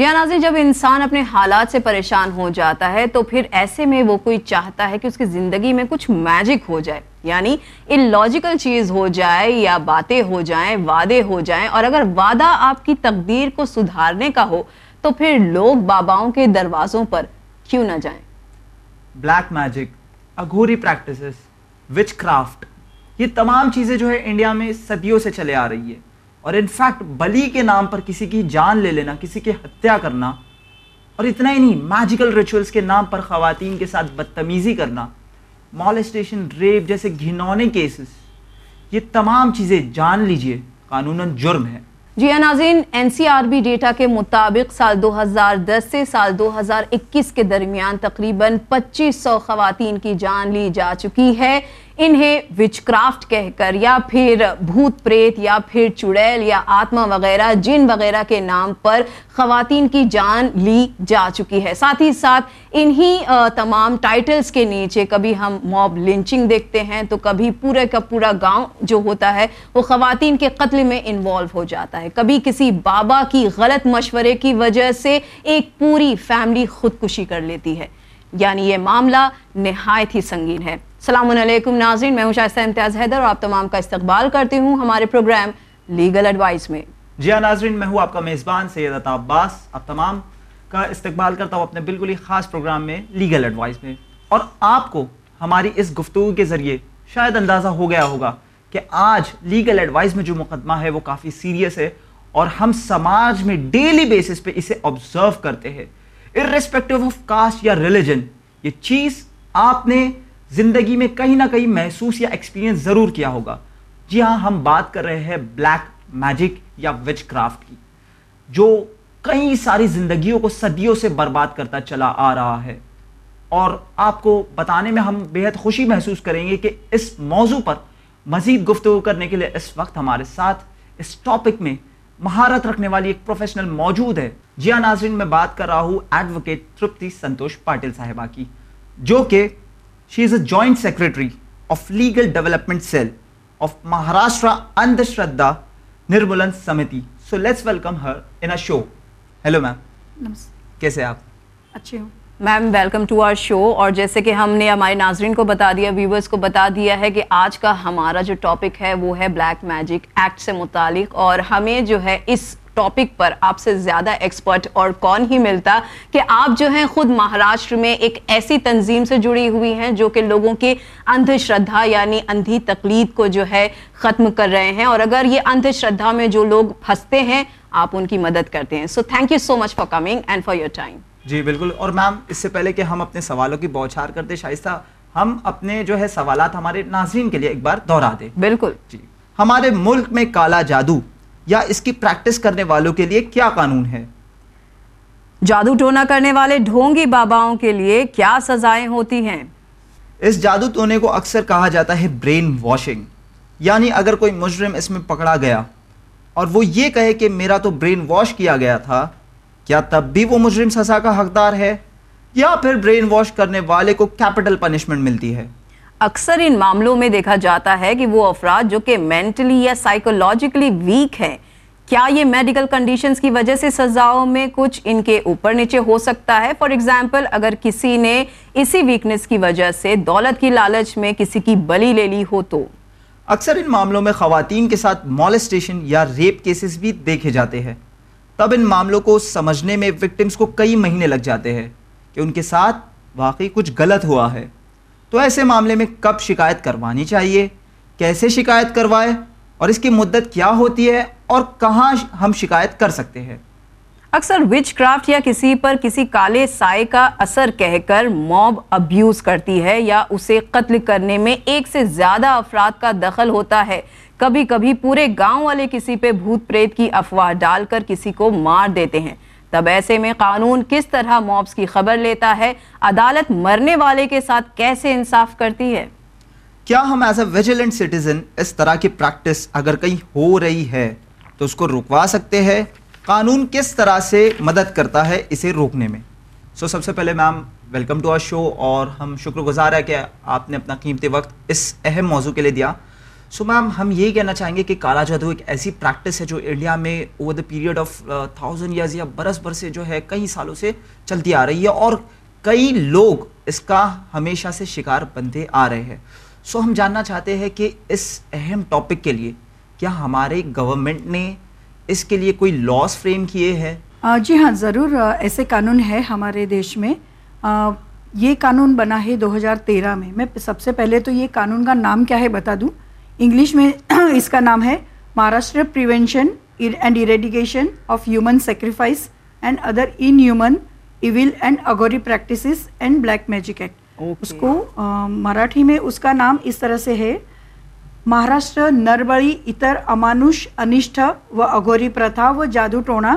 جی ہاں ناظرین، جب انسان اپنے حالات سے پریشان ہو جاتا ہے تو پھر ایسے میں وہ کوئی چاہتا ہے کہ اس کی زندگی میں کچھ میجک ہو جائے یعنی ان لاجیکل چیز ہو جائے یا باتیں ہو جائیں، وعدے ہو جائیں، اور اگر وعدہ آپ کی تقدیر کو سدھارنے کا ہو تو پھر لوگ باباؤں کے دروازوں پر کیوں نہ جائیں؟ Black magic aghori practices witchcraft یہ تمام چیزیں جو ہے انڈیا میں صدیوں سے چلے آ رہی ہے۔ اور انفیکٹ بلی کے نام پر کسی کی جان لے لینا، کسی کی ہتیا کرنا، اور اتنا ہی نہیں میجیکل ریچولس کے نام پر خواتین کے ساتھ بدتمیزی کرنا مالسٹیشن ریپ جیسے گھنونے کیسز یہ تمام چیزیں جان لیجیے، قانوناً جرم ہے۔ جی ناظرین N C R B data کے مطابق سال دو ہزار دس سے سال دو ہزار اکیس کے درمیان تقریباً پچیس سو خواتین کی جان لی جا چکی ہے۔ انہیں وچ کرافٹ کہہ کر یا پھر بھوت پریت یا پھر چڑیل یا آتما وغیرہ، جن وغیرہ کے نام پر خواتین کی جان لی جا چکی ہے۔ ساتھ ہی ساتھ انہی تمام ٹائٹلز کے نیچے کبھی ہم موب لنچنگ دیکھتے ہیں تو کبھی پورے کا پورا گاؤں جو ہوتا ہے وہ خواتین کے قتل میں انوالو ہو جاتا ہے۔ کبھی کسی بابا کی غلط مشورے کی وجہ سے ایک پوری فیملی خودکشی کر لیتی ہے۔ یعنی یہ معاملہ نہایت ہی سنگین ہے۔ السلام علیکم، ناظرین، میں ہوں شائستہ امتیاز حیدر اور آپ تمام کا استقبال کرتی ہوں ہمارے پروگرام لیگل ایڈوائس میں۔ جی ہاں ناظرین، میں ہوں آپ کا میزبان سید عطا عباس۔ آپ تمام کا استقبال کرتا ہوں اپنے بالکل ہی خاص پروگرام میں لیگل ایڈوائس میں۔ اور آپ کو ہماری اس گفتگو کے ذریعے شاید اندازہ ہو گیا ہوگا کہ آج لیگل ایڈوائس میں جو مقدمہ ہے وہ کافی سیریس ہے اور ہم سماج میں ڈیلی بیسس پہ اسے آبزرو کرتے ہیں۔ ارسپیکٹو آف کاسٹ یا ریلیجن یہ چیز آپ نے زندگی میں کہیں نہ کہیں محسوس یا ایکسپیرینس ضرور کیا ہوگا۔ جی ہاں ہم بات کر رہے ہیں بلیک میجک یا وچ کرافٹ کی، جو کئی ساری زندگیوں کو صدیوں سے برباد کرتا چلا آ رہا ہے۔ اور آپ کو بتانے میں ہم بےحد خوشی محسوس کریں گے کہ اس موضوع پر مزید گفتگو کرنے کے لیے اس وقت ہمارے ساتھ اس ٹاپک میں مہارت رکھنے والی ایک پروفیشنل موجود ہے۔ جی ہاں ناظرین میں بات کر رہا ہوں ایڈوکیٹ ترپتی سنتوش پاٹل صاحبہ کی جو کہ she is a joint secretary of legal development cell of Maharashtra Andh Shraddha Nirmulan Samiti so let's welcome her in show hello ma'am کیسے آپ اچھے ہوں۔ Ma'am welcome to our show اور جیسے کہ ہم نے ہمارے ناظرین کو بتا دیا ویورس کو بتا دیا ہے کہ آج کا ہمارا جو ٹاپک ہے وہ ہے بلیک میجک ایکٹ سے متعلق۔ اور ہمیں جو ہے اس ٹاپک پر آپ سے زیادہ ایکسپرٹ اور کون ہی ملتا کہ آپ جو ہیں خود مہاراشٹر میں ایک ایسی تنظیم سے جڑی ہوئی ہیں جو کہ لوگوں کے اندھ شردھا یعنی اندھی تقلید کو جو ہے ختم کر رہے ہیں اور اگر یہ اندھ شردھا میں جو لوگ پھنستے ہیں آپ ان کی مدد کرتے ہیں۔ So thank you so much for coming and for your time جی بالکل۔ اور میم اس سے پہلے کہ ہم اپنے سوالوں کی بوچھار کرتے شائستہ ہم اپنے جو ہے سوالات ہمارے ناظرین کے لیے ایک بار دہرا دیں۔ بالکل۔ جی۔ ہمارے ملک میں کالا جادو یا اس کی پریکٹس کرنے والوں کے لیے کیا قانون ہے؟ جادو ٹونا کرنے والے ڈھونگی باباؤں کے لیے کیا سزائیں ہوتی ہیں؟ اس جادو ٹونے کو اکثر کہا جاتا ہے برین واشنگ یعنی اگر کوئی مجرم اس میں پکڑا گیا اور وہ یہ کہے کہ میرا تو برین واش کیا گیا تھا کیا تب بھی وہ مجرم سزا کا حقدار ہے؟ یا پھر برین واش کرنے والے کو کیپٹل پنشمنٹ ملتی ہے؟ اکثر ان معاملوں میں دیکھا جاتا ہے کہ وہ افراد جو کہ مینٹلی یا سائیکولوجیکلی ویک ہیں، کیا یہ میڈیکل کنڈیشنز کی وجہ سے سزاؤں میں کچھ ان کے اوپر نیچے ہو سکتا ہے؟ فار ایگزامپل اگر کسی نے اسی ویکنس کی وجہ سے دولت کی لالچ میں کسی کی بلی لے لی ہو تو؟ اکثر ان معاملوں میں خواتین کے ساتھ مالسٹیشن یا ریپ کیسز بھی دیکھے جاتے ہیں۔ تب ان معاملوں کو سمجھنے میں وکٹمز کو کئی مہینے لگ جاتے ہیں کہ ان کے ساتھ واقعی کچھ غلط ہوا ہے۔ تو ایسے معاملے میں کب شکایت کروانی چاہیے؟ کیسے شکایت کروائے؟ اور اس کی مدت کیا ہوتی ہے؟ اور کہاں ہم شکایت کر سکتے ہیں؟ اکثر وچ کرافٹ یا کسی پر کسی کالے سائے کا اثر کہہ کر موب ابیوز کرتی ہے یا اسے قتل کرنے میں ایک سے زیادہ افراد کا دخل ہوتا ہے۔ کبھی کبھی پورے گاؤں والے کسی پہ بھوت پریت کی افواہ ڈال کر کسی کو مار دیتے ہیں۔ تب ایسے میں قانون کس طرح موبس کی خبر لیتا ہے؟ عدالت مرنے والے کے ساتھ کیسے انصاف کرتی ہے؟ کیا ہم ایز اے ویجیلنٹ سٹیزن اس طرح کی پریکٹس اگر کہیں ہو رہی ہے تو اس کو رکوا سکتے ہیں؟ قانون کس طرح سے مدد کرتا ہے اسے روکنے میں؟ سو سب سے پہلے ma'am welcome to our show اور ہم شکر گزار ہے کہ آپ نے اپنا قیمتی وقت اس اہم موضوع کے لیے دیا۔ سو میم ہم یہی کہنا چاہیں گے کہ کالا جادو ایک ایسی پریکٹس ہے جو انڈیا میں over the period of thousand years یا برس بھر سے جو ہے کئی سالوں سے چلتی آ رہی ہے اور کئی لوگ اس کا ہمیشہ سے شکار بنتے آ رہے ہیں۔ سو ہم جاننا چاہتے ہیں کہ اس اہم ٹاپک کے لیے کیا ہمارے گورنمنٹ نے اس کے لیے کوئی لاس فریم کیے ہیں؟ جی ہاں ضرور ایسے قانون ہے ہمارے دیش میں۔ یہ قانون بنا ہے دو ہزار تیرہ میں۔ میں سب سے پہلے تو یہ قانون کا نام کیا ہے بتا دوں۔ انگلش میں اس کا نام ہے Maharashtra prevention and eradication of human sacrifice and other inhuman evil and aghori practices and black magic act. اس کو مراٹھی میں اس کا نام اس طرح سے ہے۔ مہاراشٹر نربڑی اتر امانوش انشٹ و اگوری پرتھا و جادو ٹونا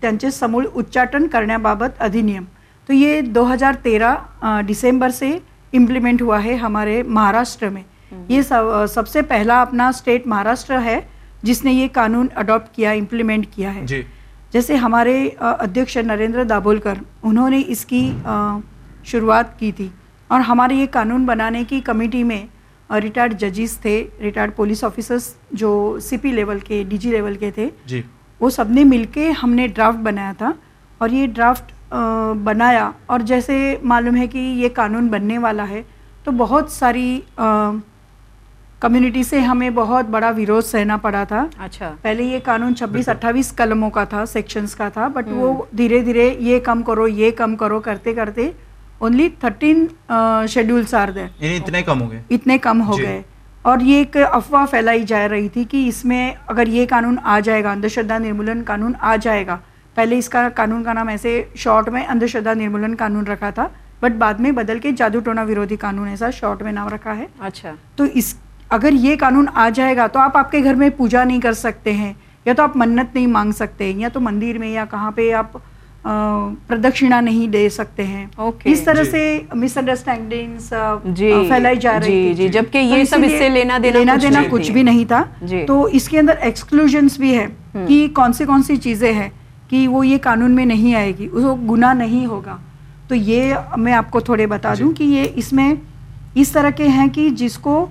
تینچے سمول اچاٹن کرنے بابت ادھینیم۔ تو یہ دو ہزار تیرہ ڈسمبر سے امپلیمنٹ ہوا ہے ہمارے مہاراشٹر میں۔ یہ سب سے پہلا اپنا اسٹیٹ مہاراشٹر ہے جس نے یہ قانون اڈاپٹ کیا امپلیمنٹ کیا ہے۔ جی۔ جیسے ہمارے ادھیش نریندر دابولکر انہوں نے اس کی شروعات کی تھی۔ اور ہمارے یہ قانون بنانے کی کمیٹی میں ریٹائرڈ ججز تھے ریٹائرڈ پولیس آفیسرس جو سی پی لیول کے ڈی جی لیول کے تھے۔ جی۔ وہ سب نے مل کے ہم نے ڈرافٹ بنایا تھا۔ اور یہ ڈرافٹ بنایا۔ اور جیسے معلوم ہے کہ یہ قانون بننے والا ہے تو بہت ساری کمیونٹی سے ہمیں بہت بڑا ویروز سہنا پڑا تھا۔ اچھا۔ پہلے یہ قانون چھبیس اٹھائیس قلموں کا تھا سیکشنز کا تھا۔ بٹ وہ دھیرے دھیرے یہ کم کرو یہ کم کرو کرتے کرتے only thirteen schedules are there اتنے کم ہو گئے۔ اتنے کم ہو جی۔ گئے۔ اور یہ ایک افواہ پھیلائی جا رہی تھی کہ اس میں اگر یہ قانون آ جائے گا اندھ شردہ نرمولن قانون آ جائے گا پہلے اس کا قانون کا نام ایسے شارٹ میں اندھشردہ نرمولن قانون رکھا تھا بٹ بعد میں بدل کے جادو ٹونا ویرودھی قانون ایسا شارٹ میں نام رکھا ہے۔ اچھا۔ تو اس اگر یہ قانون آ جائے گا تو آپ آپ کے گھر میں پوجا نہیں کر سکتے ہیں یا تو آپ منت نہیں مانگ سکتے یا تو مندر میں یا کہاں پہ آپ پردکشنا نہیں دے سکتے ہیں۔ اس طرح جی۔ سے مس انڈرسٹینڈنگ جی۔ پھیلائی جا رہی جی، جبکہ یہ سب اس سے لینا دینا لینا دینا کچھ بھی نہیں تھا۔ تو اس کے اندر ایکسکلوژ بھی ہے کہ کون سی کون سی چیزیں ہیں۔ کہ وہ یہ قانون میں نہیں آئے گی اس کو گناہ نہیں ہوگا۔ تو یہ میں آپ کو تھوڑے بتا جی۔ دوں کہ یہ اس میں اس طرح کے ہیں کہ جس کو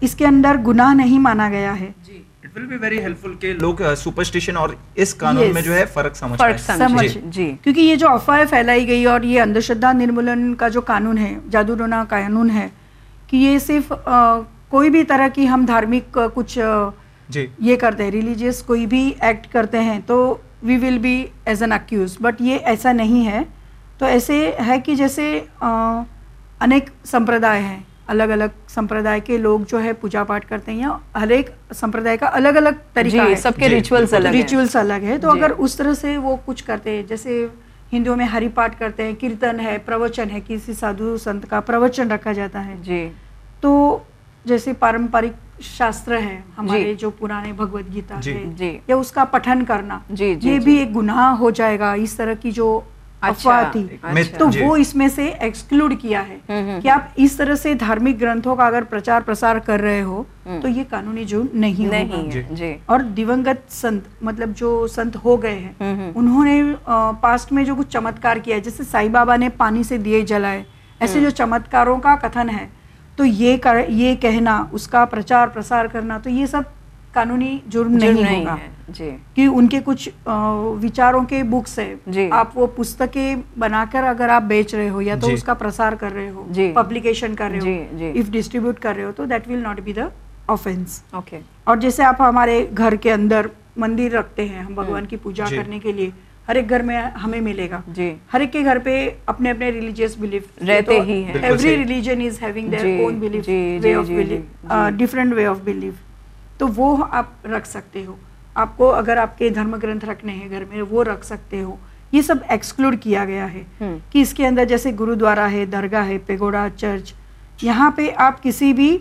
اس کے اندر گناہ نہیں مانا گیا ہے۔ جی۔ کیونکہ یہ جو افواہیں پھیلائی گئی اور یہ اندھ شدھا نرمولن کا جو قانون ہے جادو رونا قانون ہے کہ یہ صرف کوئی بھی طرح کی ہم دھارمک کچھ یہ کرتے ہیں ریلیجیس کوئی بھی ایکٹ کرتے ہیں تو we will be as an accused but یہ ایسا نہیں ہے. تو ایسے ہے کہ جیسے انیک سمپردائے ہیں. الگ الگ سمپردائے کے لوگ جو ہے پوجا پاٹ کرتے ہیں یا ہر ایک سمپردائے کا الگ الگ طریقہ جی، ہے. سب کے جی، ریچولس الگ ریچولس الگ ہے تو جی. اگر اس طرح سے وہ کچھ کرتے ہیں جیسے ہندوؤں میں ہری پاٹ کرتے ہیں کیرتن ہے پروچن ہے کسی سادھو سنت کا پروچن رکھا جاتا ہے. جی. تو جیسے پارمپرک شاستر ہیں ہمارے جو پرانے بھگوت گیتا ہے یا اس کا پٹھن کرنا۔ یہ بھی ایک گناہ ہو جائے گا اس طرح کی جو افواہ تھی۔ تو وہ اس میں سے ایکسکلوڈ کیا ہے۔ کہ آپ اس طرح سے دھارمک گرنتھوں کا اگر پرچار پرسار کر رہے ہو تو یہ قانونی جو نہیں جی۔ اور دیونگت سنت مطلب جو سنت ہو گئے ہیں انہوں نے پاسٹ میں جو کچھ چمتکار کیا ہے جیسے سائی بابا نے پانی سے دیے جلائے ایسے جو چمتکاروں کا کتھن ہے تو یہ کر یہ کہنا اس کا پرچار پرسار کرنا تو یہ سب قانونی جرم نہیں ہوگا۔ جی۔ کہ ان کے کچھ وچاروں کے بکس ہے جی۔ آپ وہ پستکیں بنا کر اگر آپ بیچ رہے ہو یا تو جی۔ اس کا پرسار کر رہے ہو پبلیکیشن کر رہے ہو اف ڈسٹریبیوٹ کر رہے ہو تو that will not be the offence okay اور جیسے آپ ہمارے گھر کے اندر مندر رکھتے ہیں ہم بھگوان کی پوجا کرنے کے لیے ہر ایک گھر میں ہمیں ملے گا۔ جی۔ ہر ایک کے گھر پہ اپنے اپنے ریلیجیس بلیف رہتے ہی ہیں۔ Every religion is having their own belief way of belief different way of belief تو وہ آپ رکھ سکتے ہو۔ آپ کو اگر آپ کے دھرم گرنتھ رکھنے ہیں گھر میں وہ رکھ سکتے ہو۔ یہ سب ایکسکلوڈ کیا گیا ہے کہ اس کے اندر جیسے گرودوارا ہے درگاہ ہے پیگوڑا چرچ یہاں پہ آپ کسی بھی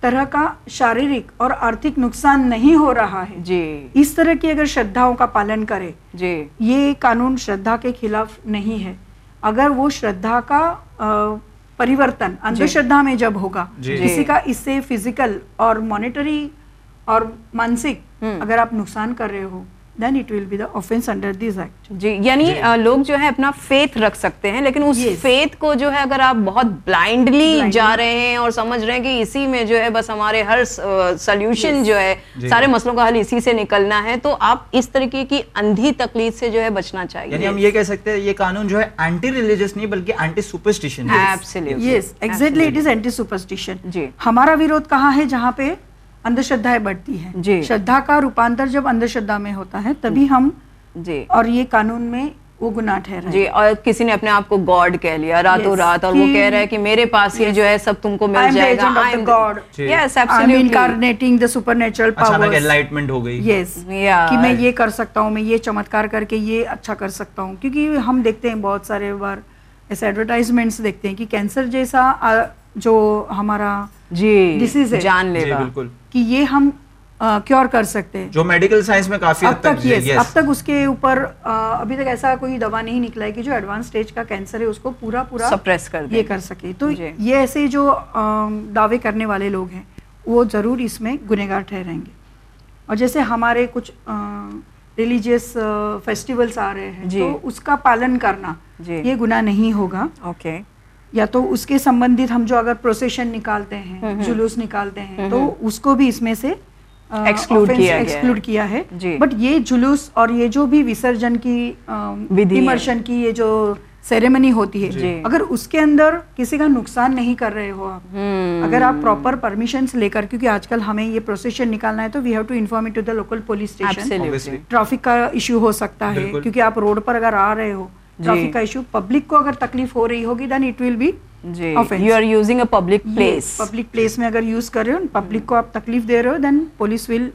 طرح کا شارک اور آرتھک نقصان نہیں ہو رہا ہے۔ جی۔ اس طرح کی اگر شردھاؤں کا پالن کرے جی۔ یہ قانون شردھا کے خلاف نہیں ہے۔ اگر وہ شردھا کا پریورتن اندھ جی۔ میں جب ہوگا جی۔ کسی جی۔ کا اس سے فزیکل اور مانیٹری اور مانسک اگر آپ نقصان کر رہے ہو then it will be the offense under this act. جی یعنی جی۔ لوگ جو ہے اپنا فیتھ رکھ سکتے ہیں لیکن اس فیتھ کو جو ہے اگر آپ بہت بلائنڈلی جا رہے ہیں اور سمجھ رہے ہیں کہ اسی میں جو ہے بس ہمارے ہر سلیوشن جو ہے جی۔ سارے مسئلوں کا حل اسی سے نکلنا ہے تو آپ اس طریقے کی اندھی تقلید سے جو ہے بچنا چاہیے۔ یعنی ہم یہ کہہ سکتے ہیں یہ قانون جو ہے اینٹی ریلیجس نہیں بلکہ اینٹی جی۔ سپرسٹیشن ہمارا ویروت کہاں ہے؟ جہاں پہ اندھ شردھائیں بڑھتی ہیں جی۔ شردھا کا روپانتر جب اندھ شردھا میں ہوتا ہے تبھی ہم جی اور یہ قانون میں وہ گناہ ٹھہرا ہے جی اور کسی نے اپنے آپ کو گاڈ کہہ لیا راتوں Yes. رات اور وہ کہ- کہہ رہا ہے کہ میرے پاس یہ جو ہے سب تم کو I مل am the جائے گا agent of I the God. جی۔ Yes, I'm absolutely. incarnating the supernatural اچانک powers. انلائٹمنٹ ہو گئی Yes. کہ میں یہ کر سکتا ہوں میں یہ چمتکار کر کے یہ اچھا کر سکتا ہوں کیونکہ ہم دیکھتے ہیں بہت سارے بار ایسے ایڈورٹائزمنٹس دیکھتے ہیں کہ کینسر جیسا جو ہمارا جی Disease ہے. جان لے جی گا بالکل۔ کہ یہ ہم کیور کر سکتے ہیں۔ جو میڈیکل سائنس میں کافی اب تک yes, اب تک اس کے اوپر ابھی تک ایسا کوئی دوا نہیں نکلا ہے کہ جو ایڈوانس سٹیج کا کینسر ہے اس کو پورا پورا سپریس کر دیں یہ کر سکے۔ تو جی۔ یہ ایسے جو دعوے کرنے والے لوگ ہیں وہ ضرور اس میں گنہگار ٹھہریں گے۔ اور جیسے ہمارے کچھ ریلیجیس فیسٹیولس آ رہے ہیں جی۔ تو اس کا پالن کرنا یہ گناہ نہیں ہوگا۔ اوکے یا تو اس کے سمبندت ہم جو اگر پروسیشن نکالتے ہیں جلوس نکالتے ہیں تو اس کو بھی اس میں سے۔ ایکسکلوڈ کیا ہے جی۔ بٹ یہ جلوس اور یہ جو بھی وسرجن کی۔ امرشن کی یہ جو سیریمنی ہوتی ہے جی۔ اگر اس کے اندر کسی کا نقصان نہیں کر رہے ہو آپ اگر آپ پراپر پرمیشنس لے کر کیونکہ آج کل ہمیں یہ پروسیشن نکالنا ہے تو we have to inform to the local police station. Traffic کا ایشو ہو سکتا ہے۔ کیونکہ آپ روڈ پر اگر آ رہے ہو جی۔ ٹرافک کا ایشو پبلک کو اگر تکلیف ہو رہی ہوگی then it will be G you are using a public place public place میں اگر یوز کر رہے ہو پبلک کو آپ تکلیف دے رہے ہو then police will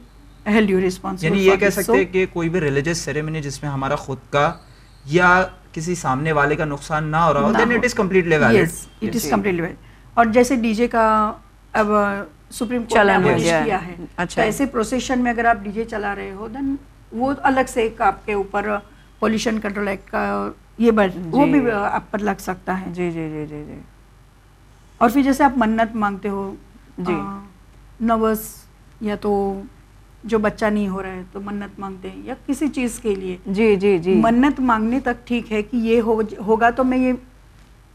held you responsible یعنی یہ کہہ سکتے ہیں کہ کوئی بھی ریلیجس سیریمنی جس میں ہمارا خود کا یا کسی سامنے والے کا نقصان نہ ہو رہا ہو then it is completely valid it is completely اور جیسے ڈی جے کا اب سپریم کورٹ نے۔ کیا ہے اچھا۔ ایسے پروسیشن میں اگر آپ ڈی جے چلا رہے ہو دین وہ الگ سے ایک آپ کے اوپر پولوشن کنٹرول ایکٹ کا یہ بڑھ- وہ بھی آپ پر لگ سکتا ہے۔ جی جی جی جی جی۔ اور پھر جیسے آپ منت مانگتے ہو جی۔ نوس یا تو جو بچہ نہیں ہو رہا ہے تو منت مانگتے ہیں یا کسی چیز کے لیے۔ جی جی جی۔ منت مانگنے تک ٹھیک ہے کہ یہ ہو ہوگا تو میں یہ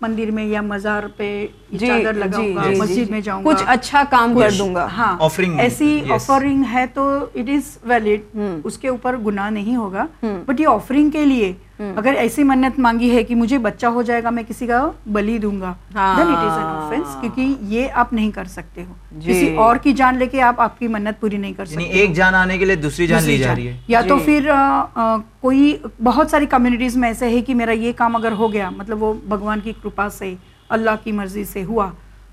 مندر میں یا مزار پہ جی چادر جی لگاؤں گا جی جی۔ مسجد جی۔ میں جاؤں گا۔ کچھ اچھا کام کر دوں گا۔ ہاں۔ ایسی. آفرنگ ہے تو اٹ از ویلڈ اس کے اوپر گناہ نہیں ہوگا۔ بٹ یہ آفرنگ کے لیے اگر ایسی منت مانگی ہے کہ مجھے بچہ ہو جائے گا میں کسی کا بلی دوں گا ہاں۔ Then it is an offence کیونکہ یہ آپ نہیں کر سکتے ہو۔ جی۔ کسی اور کی جان لے کے آپ آپ کی منت پوری نہیں کر یعنی سکتے ایک جان آنے کے لیے دوسری جان لی جا رہی ہے۔ یا تو جی۔ پھر کوئی بہت ساری کمیونٹیز میں ایسے ہے کہ میرا یہ کام اگر ہو گیا مطلب وہ بھگوان کی کرپا سے اللہ کی مرضی سے ہوا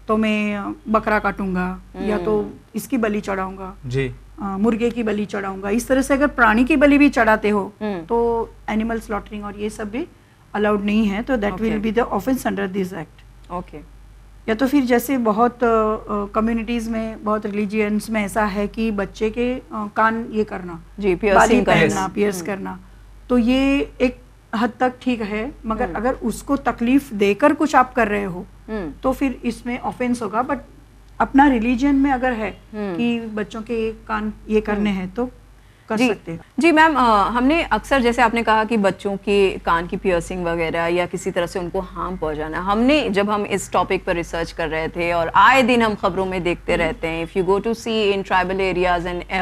تو میں بکرا کاٹوں گا یا تو اس کی بلی چڑھاؤں گا۔ جی۔ مرغے کی بلی چڑھاؤں گا۔ اس طرح سے اگر پرانی کی بلی بھی چڑھاتے ہو۔ تو اینیمل سلاٹرنگ اور یہ سب بھی الاؤڈ نہیں ہے تو that will. Be the offence under this act okay یا تو پھر جیسے بہت کمیونٹیز میں بہت ریلیجینس میں ایسا ہے کہ بچے کے کان یہ کرنا جی پہننا کرنا۔ پیئرس کرنا۔ تو یہ ایک حد تک ٹھیک ہے مگر اگر اس کو تکلیف دے کر کچھ آپ کر رہے ہو تو پھر اس میں آفینس ہوگا۔ بٹ اپنا ریلیجن میں اگر ہے کہ بچوں کے کان یہ کرنے ہیں تو کر جی۔ سکتے ہیں۔ جی میم ہم نے اکثر جیسے آپ نے کہا کہ بچوں کے کان کی پیئرسنگ وغیرہ یا کسی طرح سے ان کو ہارم پہنچانا۔ ہم نے جب ہم اس ٹاپک پر ریسرچ کر رہے تھے اور آئے دن ہم خبروں میں دیکھتے رہتے ہیں if you go to see in tribal areas and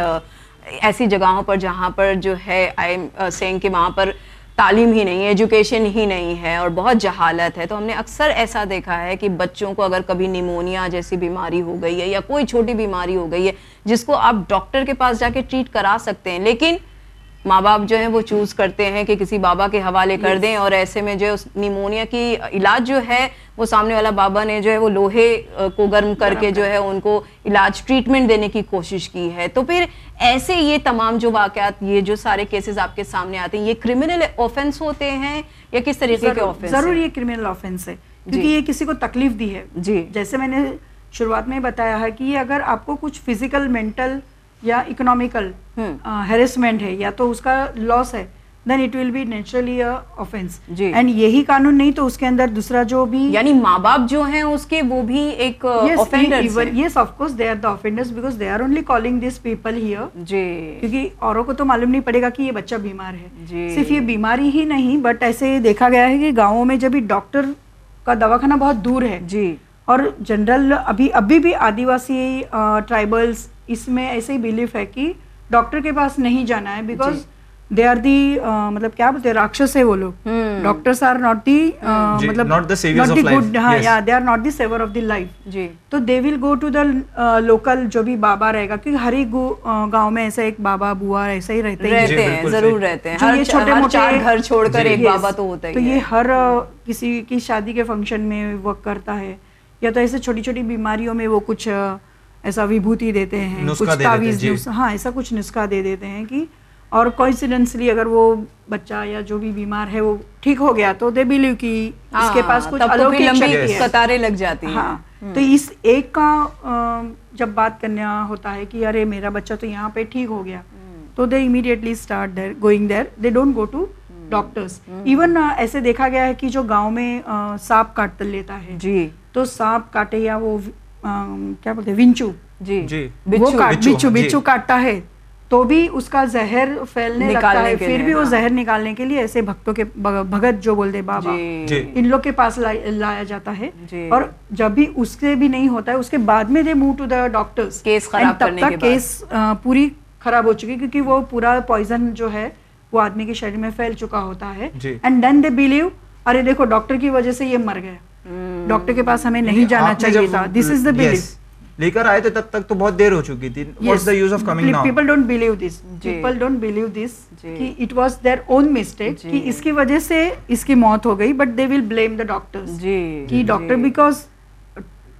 ایسی جگہوں پر جہاں پر جو ہے آئی ایم سینگ کہ وہاں پر تعلیم ہی نہیں ہے ایجوکیشن ہی نہیں ہے اور بہت جہالت ہے۔ تو ہم نے اکثر ایسا دیکھا ہے کہ بچوں کو اگر کبھی نیمونیا جیسی بیماری ہو گئی ہے یا کوئی چھوٹی بیماری ہو گئی ہے، جس کو آپ ڈاکٹر کے پاس جا کے ٹریٹ کرا سکتے ہیں، لیکن ماں باپ جو ہیں وہ چوز کرتے ہیں کہ کسی بابا کے حوالے کر دیں اور ایسے میں جو ہے اس نیمونیا کی علاج جو ہے وہ سامنے والا بابا نے جو ہے وہ لوہے کو گرم کر کے جو ہے ان کو علاج ٹریٹمنٹ دینے کی کوشش کی ہے۔ تو پھر ایسے یہ تمام جو واقعات یہ جو سارے کیسز آپ کے سامنے آتے ہیں یہ کرمنل آفینس ہوتے ہیں یا کس طریقے کے آفینس ضرور یہ کرمنل آفینس ہے۔ کیونکہ یہ کسی کو تکلیف دی ہے۔ جی. جیسے میں نے شروعات میں بتایا ہے کہ یہ اگر آپ کو کچھ فزیکل مینٹل یا اکنامیکل ہیریسمنٹ ہے یا تو اس کا لاس ہے will be naturally a offense. G. and یہی قانون نہیں تو اس کے اندر دوسرا جو بھی یعنی ماں باپ جو ہیں اس کے وہ بھی ایک yes of course they are the offenders because they are only calling these people here. جی. کیونکہ اوروں کو تو معلوم نہیں پڑے گا کہ یہ بچہ بیمار ہے. جی۔ صرف یہ بیماری ہی نہیں بٹ ایسے دیکھا گیا ہے کہ گاؤں میں جب ڈاکٹر کا دواخانہ بہت دور ہے جی. اور جنرل ابھی ابھی بھی آدیواسی ٹرائبلس اس میں ایسے ہی بلیف ہے کہ ڈاکٹر کے پاس نہیں جانا ہے بیکاز دے آر دی مطلب کیا بولتے ہیں راکشس ہے وہ لوگ۔ ڈاکٹرس آر ناٹ دی جی، مطلب not the saviors of life. Good ہاں. یا they are not the saviour of the life جی۔ تو they will go to the local جو بھی بابا رہے گا کیونکہ ہر ایک گاؤں میں ایسا ایک بابا بوا ایسے ہی رہتے رہتے ہیں بالکل ضرور۔ رہتے ہیں۔ یہ چھوٹے موٹے گھر چھوڑ کر ایک Yes. بابا تو ہوتا ہی تو ہے۔ یہ ہر کسی کی شادی کے فنکشن میں ورک کرتا ہے یا تو ایسے چھوٹی چھوٹی بیماریوں میں وہ کچھ ایسا وبھوتی دیتے ہیں کچھ تعویذ جی۔ ہاں ایسا کچھ نسخہ دے دیتے ہیں کہ اور کوئنسیڈنسلی اگر وہ بچہ یا جو بھی بیمار ہے وہ ٹھیک ہو گیا تو دے بلیو کہ اس کے پاس ہاں، کچھ لمبی قطاریں لگ جاتی ہیں۔ ہاں تو اس ایک کا جب بات کرنا ہوتا ہے کہ ارے میرا بچہ تو یہاں پہ ٹھیک ہو گیا تو they immediately start there going there they don't go to doctors even ایسے دیکھا گیا ہے کہ جو گاؤں میں سانپ کاٹ لیتا ہے۔ جی۔ تو سانپ کاٹے یا وہ کیا بولتے ہیں ونچو جی۔ جی۔ وہ بچھو بچھو، ہاں، جی۔ کاٹتا ہے۔ تو بھی اس کا زہر پھیلنے لگتا ہے۔ پھر بھی وہ ہاں۔ زہر نکالنے کے لیے ایسے بھکتوں کے بھگت جو بولتے بابا۔ جی۔ ان لوگ کے پاس لا- لایا جاتا ہے۔ اور جب بھی اس سے بھی نہیں ہوتا ہے اس کے بعد میں they move to the doctors case خراب کرنے کے بعد۔ کیس پوری خراب ہو چکی کیونکہ وہ پورا پوائزن جو ہے وہ آدمی کے شریر میں پھیل چکا ہوتا ہے۔ اینڈ دین دے بلیو ارے دیکھو ڈاکٹر کی وجہ سے یہ مر گیا۔ ڈاکٹر کے پاس ہمیں نہیں جانا چاہیے تھا۔ دس از دا. بلیف لے کر آئے تھے تب تک تو بہت دیر ہو چکی تھی۔ What's the use of coming now people don't believe this. People don't believe this. کہ it was their own mistake. کہ اس کی وجہ سے اس کی موت ہو گئی but they will blame the doctors جی۔ کہ doctor because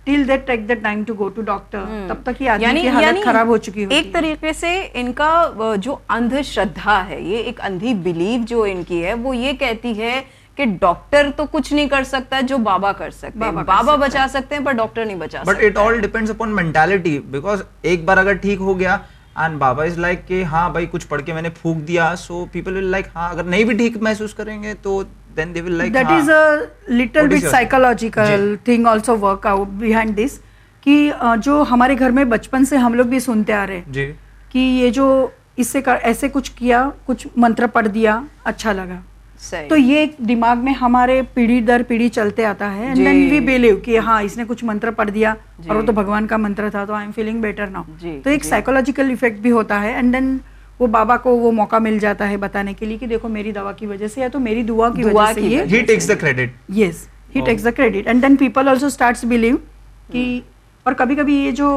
till they take the time to go to doctor تب تک یہ آدمی کی حالت خراب ہو چکی ہوتی۔ ایک طریقے سے ان کا جو اندھ شردھا ہے یہ ایک اندھی بلیف جو ان کی ہے وہ یہ کہتی ہے کہ ڈاکٹر تو کچھ نہیں کر سکتا جو بابا کر سکتے ہیں۔ بابا سکتا بچا سکتے ہیں پر ڈاکٹر نہیں بچا بٹ سکتے۔ It all depends upon mentality because ایک بار اگر ٹھیک ہو گیا اینڈ بابا از لائک کہ ہاں بھائی کچھ پڑھ کے میں نے پھونک دیا سو پیپل ول لائک ہاں اگر نہیں بھی ٹھیک محسوس کریں گے تو then they will like that is a little bit psychological thing also work out behind this کہ جو ہمارے گھر میں بچپن سے ہم لوگ بھی سنتے آ رہے ہیں جی کہ یہ جو اس سے ایسے کچھ کیا کچھ منتر پڑھ دیا اچھا لگا تو یہ دماغ میں ہمارے پیڑھی در پیڑھی چلتے آتا ہے جی۔ وی بلیو کہ ہاں اس نے کچھ منتر پڑھ دیا اور وہ تو بھگوان کا منتر تھا تو I am feeling better now جی، تو ایک جی۔ سائیکولوجیکل افیکٹ بھی ہوتا ہے اینڈ دین وہ بابا کو وہ موقع مل جاتا ہے بتانے کے لیے کہ دیکھو میری دوا کی وجہ سے یا تو میری دعا کی وجہ سے یہ he takes the credit yes he takes the credit and then people also starts believe کہ اور کبھی کبھی یہ جو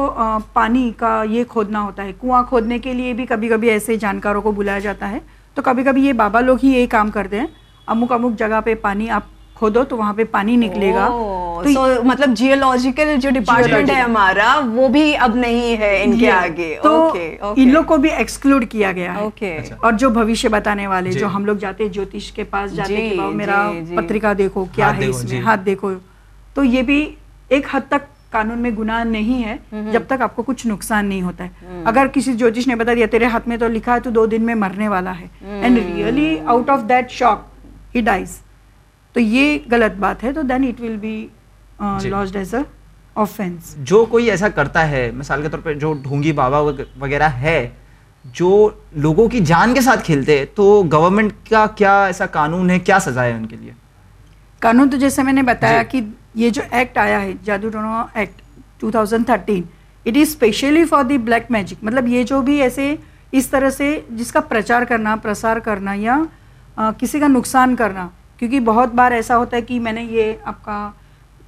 پانی کا یہ کھودنا ہوتا ہے کنواں کھودنے کے لیے بھی کبھی کبھی ایسے جانکاروں کو بلایا جاتا ہے تو کبھی کبھی یہ بابا لوگ ہی یہی کام کرتے ہیں امک امک جگہ پہ پانی آپ کھودو تو وہاں پہ پانی نکلے گا۔ تو مطلب جیولوجیکل جو ڈپارٹمنٹ ہے ہمارا وہ بھی اب نہیں ہے ان کے آگے۔ تو ان لوگ کو بھی ایکسکلوڈ کیا گیا ہے۔ اوکے اور جو بھوشیہ بتانے والے جی۔ جو ہم لوگ جاتے ہیں جوتش کے پاس جاتے میرا جی، جی۔ پتریکا دیکھو کیا ہے دیکھو، اس میں۔ ہاتھ دیکھو۔ تو یہ بھی ایک حد تک قانون میں گناہ نہیں ہے جب تک آپ کو کچھ نقصان نہیں ہوتا ہے۔ اگر کسی جوتش نے بتا دیا تیرے ہاتھ میں تو لکھا ہے تو دو دن میں مرنے والا ہے۔ And really out of that shock he dies تو یہ غلط بات ہے تو then it will be. Lost as a offence جو کوئی ایسا کرتا ہے مثال کے طور پہ جو ڈھونگی بابا وغیرہ ہے جو لوگوں کی جان کے ساتھ کھیلتے تو گورنمنٹ کا کیا ایسا قانون ہے؟ کیا سزا ہے ان کے لیے؟ قانون تو جیسے میں نے بتایا جی۔ کہ یہ جو ایکٹ آیا ہے جادو ٹونو act 2013 it is specially for the black magic مطلب یہ جو بھی ایسے اس طرح سے جس کا پرچار کرنا پرسار کرنا یا کسی کا نقصان کرنا کیونکہ بہت بار ایسا ہوتا ہے کہ میں نے یہ آپ کا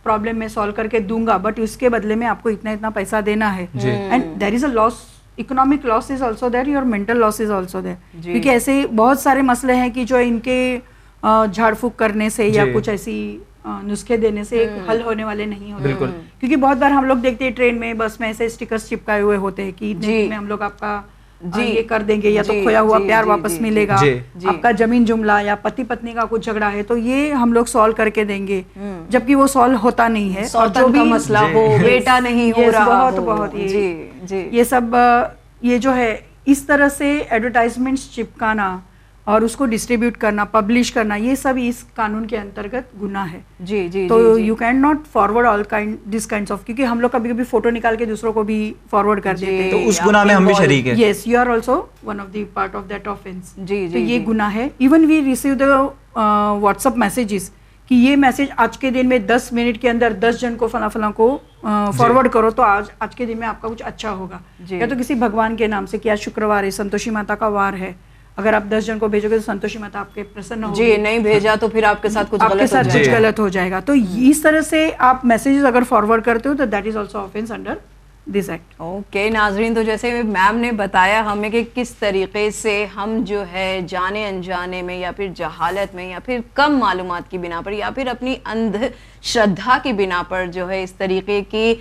پرابلم میں سالو کر کے دوں گا بٹ اس کے بدلے میں آپ کو اتنا اتنا پیسہ دینا ہے۔ And there is a loss economic loss is also there your mental loss is also there. کیونکہ ایسے بہت سارے مسئلے ہیں کہ جو ان کے جھاڑ پھونک کرنے سے یا جی۔ کچھ ایسی نسخے دینے سے ایک حل ہونے والے نہیں ہوتے بالکل۔ کیونکہ بہت بار ہم لوگ دیکھتے ہیں ٹرین میں بس میں ایسے اسٹیکرس چپکائے ہوئے ہوتے ہیں کہ جی۔ میں ہم لوگ آپ کا جی۔ یہ کر دیں گے یا تو جی، کھویا ہوا جی، پیار جی، واپس ملے گا۔ آپ کا زمین جملہ یا پتی پتنی کا کچھ جھگڑا ہے تو یہ ہم لوگ سالو کر کے دیں گے جبکہ وہ سالو ہوتا نہیں ہے اور جو بھی مسئلہ۔ ہو بیٹا نہیں ہو رہا بہت بہت یہ یہ سب یہ جو ہے اس طرح سے ایڈورٹائزمنٹس چپکانا اور اس کو ڈسٹریبیوٹ کرنا پبلش کرنا یہ سب اس قانون کے انترگت گناہ ہے۔ جی جی تو جی، جی you can not forward all kind this kind of کیونکہ ہم لوگ کبھی کبھی فوٹو نکال کے دوسروں کو بھی فارورڈ کر جی، دیتے ہیں۔ تو اس گناہ میں ہم بھی شریک ہیں۔ Yes you are also one of the part of that offence جی تو جی یہ جی۔ گناہ ہے۔ Even we receive the WhatsApp messages کہ یہ میسج آج کے دن میں دس منٹ کے اندر دس جن کو فلاں فلاں کو فارورڈ کرو تو آج آج کے دن میں آپ کا کچھ اچھا ہوگا۔ یا تو کسی بھگوان کے نام سے کیا شکروار ہے سنتوشی ماتا کا وار ہے۔ اگر آپ دس جن کو بھیجو گے تو سنتوشی ماتا آپ کے پرسن جی نہیں بھیجا تو پھر آپ کے ساتھ کچھ آپ کے غلط ہو ساتھ جائے کچھ۔ غلط ہو جائے گا تو اس طرح سے آپ میسیجز اگر فارورڈ کرتے ہو تو that is also offence under this act okay ناظرین تو جیسے میم نے بتایا ہمیں کہ کس طریقے سے ہم جو ہے جانے انجانے میں یا پھر جہالت میں یا پھر کم معلومات کی بنا پر یا پھر اپنی اندھ شردھا کی بنا پر جو ہے اس طریقے کی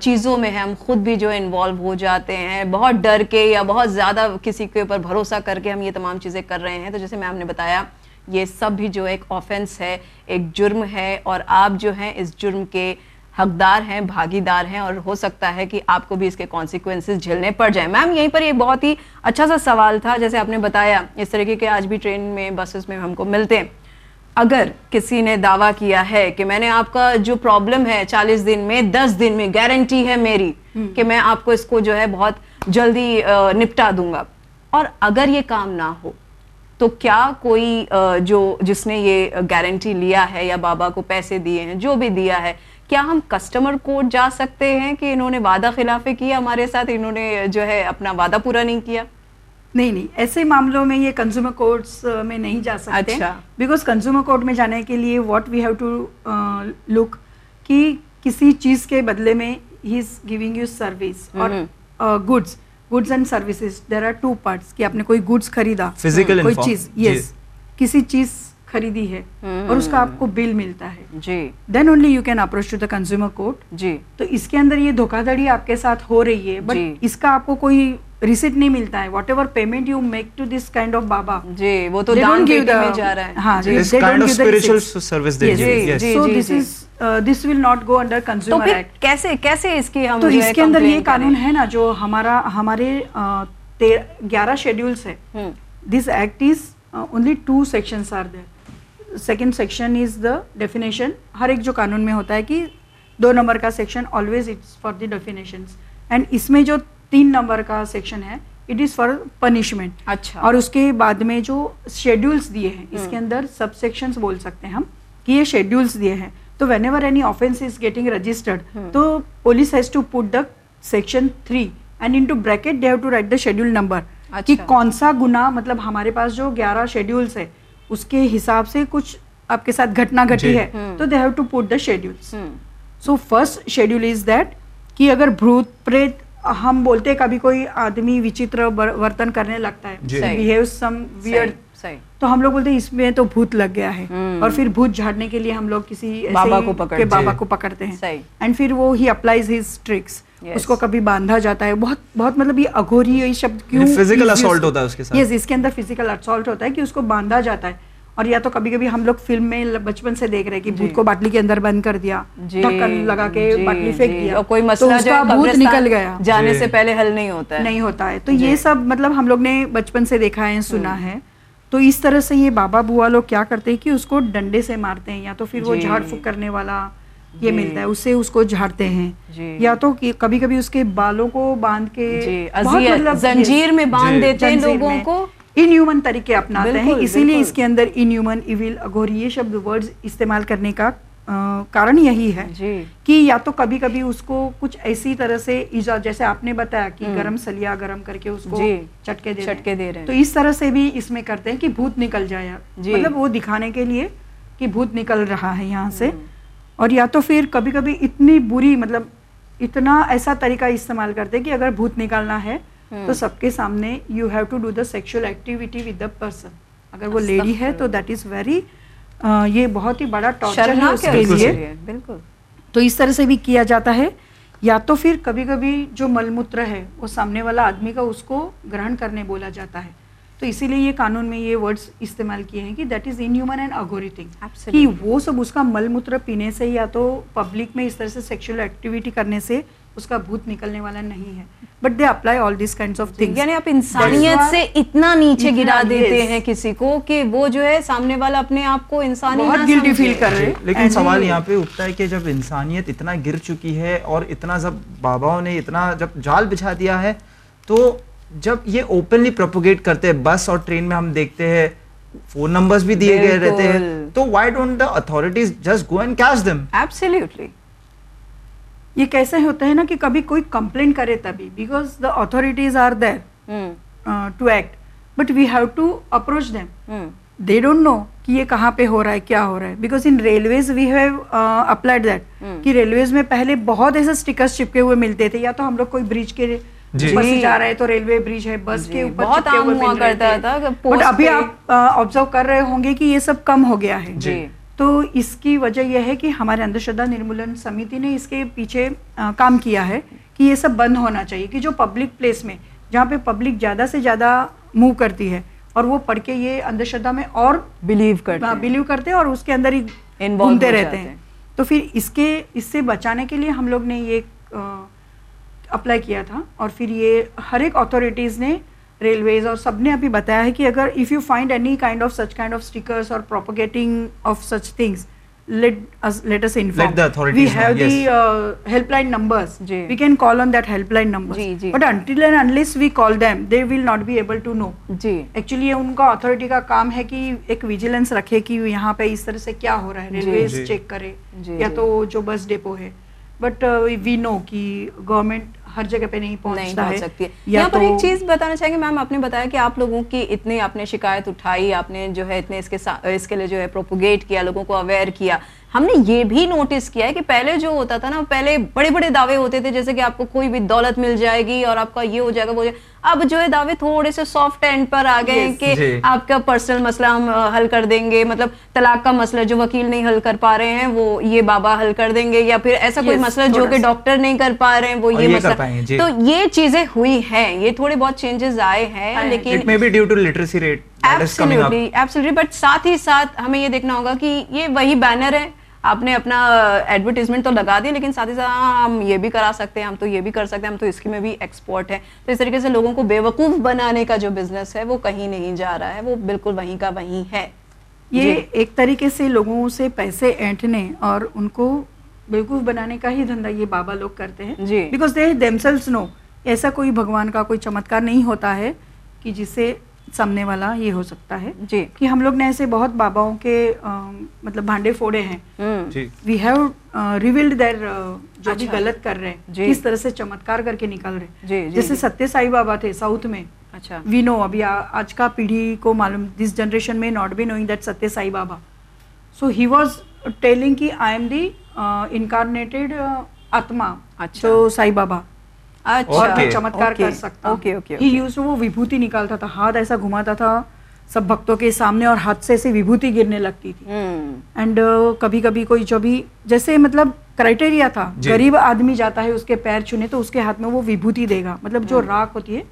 چیزوں میں ہم خود بھی جو انوالو ہو جاتے ہیں۔ بہت ڈر کے یا بہت زیادہ کسی کے اوپر بھروسہ کر کے ہم یہ تمام چیزیں کر رہے ہیں۔ تو جیسے میم نے بتایا، یہ سب بھی جو ایک آفینس ہے، ایک جرم ہے اور آپ جو ہیں اس جرم کے حقدار ہیں بھاگیدار ہیں اور ہو سکتا ہے کہ آپ کو بھی اس کے کانسیکوینسز جھیلنے پڑ جائیں۔ میم یہیں پر یہ بہت ہی اچھا سا سوال تھا جیسے آپ نے بتایا اس طریقے کے آج بھی ٹرین میں بسز میں ہم کو ملتے ہیں۔ اگر کسی نے دعویٰ کیا ہے کہ میں نے آپ کا جو پرابلم ہے چالیس دن میں دس دن میں گارنٹی ہے میری کہ میں آپ کو اس کو جو ہے بہت جلدی نپٹا دوں گا۔ اور اگر یہ کام نہ ہو تو کیا کوئی جو جس نے یہ گارنٹی لیا ہے یا بابا کو پیسے دیے ہیں جو بھی دیا ہے کیا ہم کسٹمر کورٹ جا سکتے ہیں کہ انہوں نے وعدہ خلافے کیا ہمارے ساتھ؟ انہوں نے جو ہے اپنا وعدہ پورا نہیں کیا۔ نہیں نہیں ایسے معاملوں میں یہ کنزیومر کورٹس میں نہیں جا سکتے۔ بیکاز کنزیومر کورٹ میں جانے کے لیے what we have to look کہ کسی چیز کے بدلے میں he is giving you service اور goods goods and services there are two parts کہ آپ نے کوئی گڈس خریدا کوئی چیز جی۔ یس کسی چیز خریدی ہے اور اس کا آپ کو بل ملتا ہے جی then only you can approach to the consumer court جی تو اس کے اندر یہ دھوکہ دھڑی آپ کے ساتھ ہو رہی ہے بٹ جی۔ اس کا آپ کو کوئی ریسیٹ نہیں ملتا ہے whatever payment you make to this kind of بابا جی وہ تو دان جا رہا ہے ہاں, جی۔ Yes. yes. G, uh, this will not go under تو consumer پھر act. کیسے کیسے اس کی ہم تو جو اس کے اندر یہ قانون؟ ہے نا جو ہمارا ہمارے گیارہ شیڈیولس ہے this act is only two sections are there second section is the definition ہر ایک جو قانون میں ہوتا ہے کہ دو نمبر کا section always it's for the definitions and اس میں جو تین نمبر کا سیکشن ہے اٹ از فار پنشمنٹ اچھا۔ اور اس کے بعد میں جو شیڈیولس دیے ہیں اس کے اندر سب سیکشنس بول سکتے ہیں ہم کہ یہ شیڈیولس دیے ہیں۔ تو whenever any offence is getting registered تو police has to put the section three and in two bracket they have to write the schedule number کہ اچھا۔ کون سا گنا مطلب ہمارے پاس جو گیارہ شیڈیولس ہے اس کے حساب سے کچھ آپ کے ساتھ گھٹنا گھٹی جی۔ ہے تو they have to put the schedules ہوں، so first schedule is that کہ اگر بھوت پریت ہم بولتے کبھی کوئی آدمی وچتر ورتن کرنے لگتا ہے جی۔ سم تو ہم لوگ بولتے ہیں اس میں تو بھوت لگ گیا ہے۔ اور پھر بھوت جھاڑنے کے لیے ہم لوگ کسی بابا کو پکڑتے ہیں۔ اینڈ پھر وہ he applies his tricks Yes. اس کو کبھی باندھا جاتا ہے بہت بہت مطلب یہ اگوری یہ شبد کیوں use- assault ہوتا ہے اس کے ساتھ۔ Yes, اس کے اندر فزیکل اسالٹ ہوتا ہے کہ اس کو باندھا جاتا ہے اور یا تو کبھی کبھی ہم لوگ فلم میں بچپن سے دیکھ رہے ہیں کہ۔ بھوت کو باٹلی کے اندر بند کر دیا ڈھکن لگا کے باٹلی پھینک۔ دیا اور کوئی مسئلہ جو بھوت نکل گیا جانے۔ سے پہلے حل نہیں ہوتا ہے نہیں ہوتا ہے تو۔ یہ سب مطلب ہم لوگ نے بچپن سے دیکھا ہے سنا ہے تو اس طرح سے یہ بابا بوا لوگ کیا کرتے ہیں کہ اس کو ڈنڈے سے مارتے ہیں یا تو پھر وہ۔ جھاڑ پھونک کرنے والا یہ جی۔ ملتا ہے اس سے اس کو جھاڑتے ہیں جی۔ یا تو کبھی کبھی اس کے بالوں کو باندھ کے جی مطلب زنجیر میں باندھ۔ دیتے ہیں لوگوں کو ان ہیومن طریقے اپناتے ہیں اسی لیے۔ اس کے اندر ان ہیومن ایول اگوری یہ شبد ورڈز استعمال کرنے کا کارن یہی ہے کہ یا تو کبھی کبھی اس کو کچھ ایسی طرح سے ایجاد جیسے آپ نے بتایا کہ گرم سلیا گرم کر کے اس کو چٹکے دے چٹکے دے رہے ہیں۔ تو اس طرح سے بھی اس میں کرتے ہیں کہ بھوت نکل جائے۔ مطلب وہ دکھانے کے لیے کہ بھوت نکل رہا ہے یہاں سے اور یا تو پھر کبھی کبھی اتنی بری مطلب اتنا ایسا طریقہ استعمال کرتے کہ اگر بھوت نکالنا ہے تو سب کے سامنے you have to do the sexual activity with the person اگر وہ لیڈی ہے تو دیٹ از ویری یہ بہت ہی بڑا ٹارچر ہے اس کے لیے۔ بالکل۔ تو اس طرح سے بھی کیا جاتا ہے۔ یا تو پھر کبھی کبھی جو مل موتر ہے وہ سامنے والا آدمی کا اس کو گرہن کرنے بولا جاتا ہے۔ تو اسی لیے یہ قانون میں یہ ورڈ استعمال کیے ہیں کہ that is inhuman and اگوریٹنگ کہ وہ سب اس کا مل متر پینے سے یا تو پبلک میں اس طرح سے سیکشل ایکٹیویٹی کرنے سے اس کا بھوت نکلنے والا نہیں ہے. But they apply all these kind of thing یعنی آپ انسانیت سے اتنا نیچے گرا دیتے ہیں کسی کو کہ وہ جو ہے سامنے والا اپنے آپ کو انسانی بہت گلٹی فیل کر رہے جی، لیکن سوال یہاں پہ اٹھتا ہے کہ جب انسانیت اتنا گر چکی ہے اور اتنا جب باباؤں نے اتنا جب جال بچھا دیا ہے تو جب یہ اوپنلی پروپوگیٹ کرتے ہیں بس اور ٹرین میں ہم دیکھتے ہیں فون نمبرز بھی دیے گئے رہتے ہیں۔ تو why don't the authorities just go and catch them absolutely یہ کیسے ہوتا ہے نا کہ کبھی کوئی کمپلین کرے تبھی because the authorities are there to act but we have to approach them they don't know کہ یہ کہاں پہ ہو رہا ہے کیا ہو رہا ہے۔ Because in railways we have applied that کہ ریلویز میں پہلے بہت ایسے اسٹکرس چپکے ہوئے ملتے تھے یا تو ہم لوگ کوئی برج کے جی۔ بسیں جی۔ جا رہے تو ریلوے برج ہے بس جی۔ کے اوپر بہت عام ہوا کرتا تھا بٹ ابھی آپ آبزرو کر رہے ہوں گے کہ یہ سب کم ہو گیا ہے۔ تو اس کی وجہ یہ ہے کہ ہمارے اندھشردہ نرمولن سمیتی نے اس کے پیچھے کام کیا ہے کہ یہ سب بند ہونا چاہیے کہ جو پبلک پلیس میں جہاں پہ پبلک زیادہ سے زیادہ موو کرتی ہے اور وہ پڑھ کے یہ اندھشردہ میں اور بلیو کرتے ہیں۔ بلیو کرتے ہیں اور اس کے اندر ہی گھومتے رہتے ہیں۔ تو پھر اس کے اس سے بچانے کے لیے ہم لوگ نے یہ اپلائی کیا تھا اور پھر یہ ہر ایک اتھارٹیز نے ریلویز اور سب نے ابھی بتایا ہے کہ اگر if you find any kind of such kind of stickers اور پروپوگیٹنگ آف سچ تھنگس کا کام ہے کہ ایک ویجیلنس رکھے کہ یہاں پہ اس طرح سے کیا ہو رہا ہے ریلویز چیک کرے یا تو جو بس ڈیپو ہے بٹ وی نو کہ گورمنٹ ہر جگہ پہ نہیں پہنچ سکتی۔ ہے یہاں پر ایک چیز بتانا چاہیں گے میم آپ نے بتایا کہ آپ لوگوں کی اتنے آپ نے شکایت اٹھائی آپ نے جو ہے اتنے اس کے اس کے لیے جو ہے پروپوگیٹ کیا لوگوں کو اویئر کیا۔ ہم نے یہ بھی نوٹس کیا ہے کہ پہلے جو ہوتا تھا نا پہلے بڑے بڑے دعوے ہوتے تھے جیسے کہ آپ کو کوئی بھی دولت مل جائے گی اور آپ کا یہ ہو جائے گا وہ اب جو ہے دعوے تھوڑے سے سافٹ اینڈ پر آ گئے ہیں کہ آپ کا پرسنل مسئلہ ہم حل کر دیں گے مطلب طلاق کا مسئلہ جو وکیل نہیں حل کر پا رہے ہیں وہ یہ بابا حل کر دیں گے یا پھر ایسا کوئی مسئلہ جو کہ ڈاکٹر نہیں کر پا رہے ہیں وہ یہ مسئلہ. تو یہ چیزیں ہوئی ہیں یہ تھوڑے بہت چینجز آئے ہیں لیکن بٹ ساتھ ہی ساتھ ہمیں یہ دیکھنا ہوگا کہ یہ وہی بینر ہے آپ نے اپنا ایڈورٹیزمنٹ تو لگا دی لیکن ساتھ ہی ساتھ ہم یہ بھی کرا سکتے ہیں ہم تو یہ بھی کر سکتے ہیں ہم تو اس کی میں بھی ایکسپورٹ ہیں۔ تو اس طریقے سے لوگوں کو بے وقوف بنانے کا جو بزنس ہے وہ کہیں نہیں جا رہا ہے وہ بالکل وہیں کا وہیں ہے۔ یہ جی۔ ایک طریقے سے لوگوں سے پیسے اینٹنے اور ان کو بیوقوف بنانے کا ہی دھندا یہ بابا لوگ کرتے ہیں۔ جی۔ بیکاز دے دیمسلس نو ایسا کوئی بھگوان کا کوئی چمتکار نہیں ہوتا ہے کہ جسے سامنے والا یہ ہو سکتا ہے جی۔ کہ ہم لوگ نے ایسے بہت باباؤں کے مطلب بھانڈے فوڑے ہیں۔ وی ہیو ریویلڈ دیر جو بھی اچھا۔ غلط کر رہے ہیں جی۔ کس طرح سے چمتکار کر کے نکل رہے ہیں۔ جی، جی، جیسے ستیہ سائی بابا تھے ساؤتھ میں۔ اچھا۔ وی نو ابھی آج کا پیڑھی کو معلوم دس جنریشن میں not be knowing that Sathya Sai Baba. So he was telling کی آئی ایم دی انکارنیٹیڈ آتما اچھا۔ سائی بابا۔ اچھا، اور چمتکار کر سکتا۔ یوز وہ وبھوتی نکالتا تھا ہاتھ ایسا گھماتا تھا سب بھکتوں کے سامنے اور ہاتھ سے ایسے وبھوتی گرنے لگتی تھی۔ اینڈ کبھی کبھی کوئی جو بھی جیسے مطلب کرائٹیریا تھا غریب آدمی جاتا ہے اس کے پیر چنے تو اس کے ہاتھ میں وہ وبھوتی دے گا۔ مطلب جو راک ہوتی ہے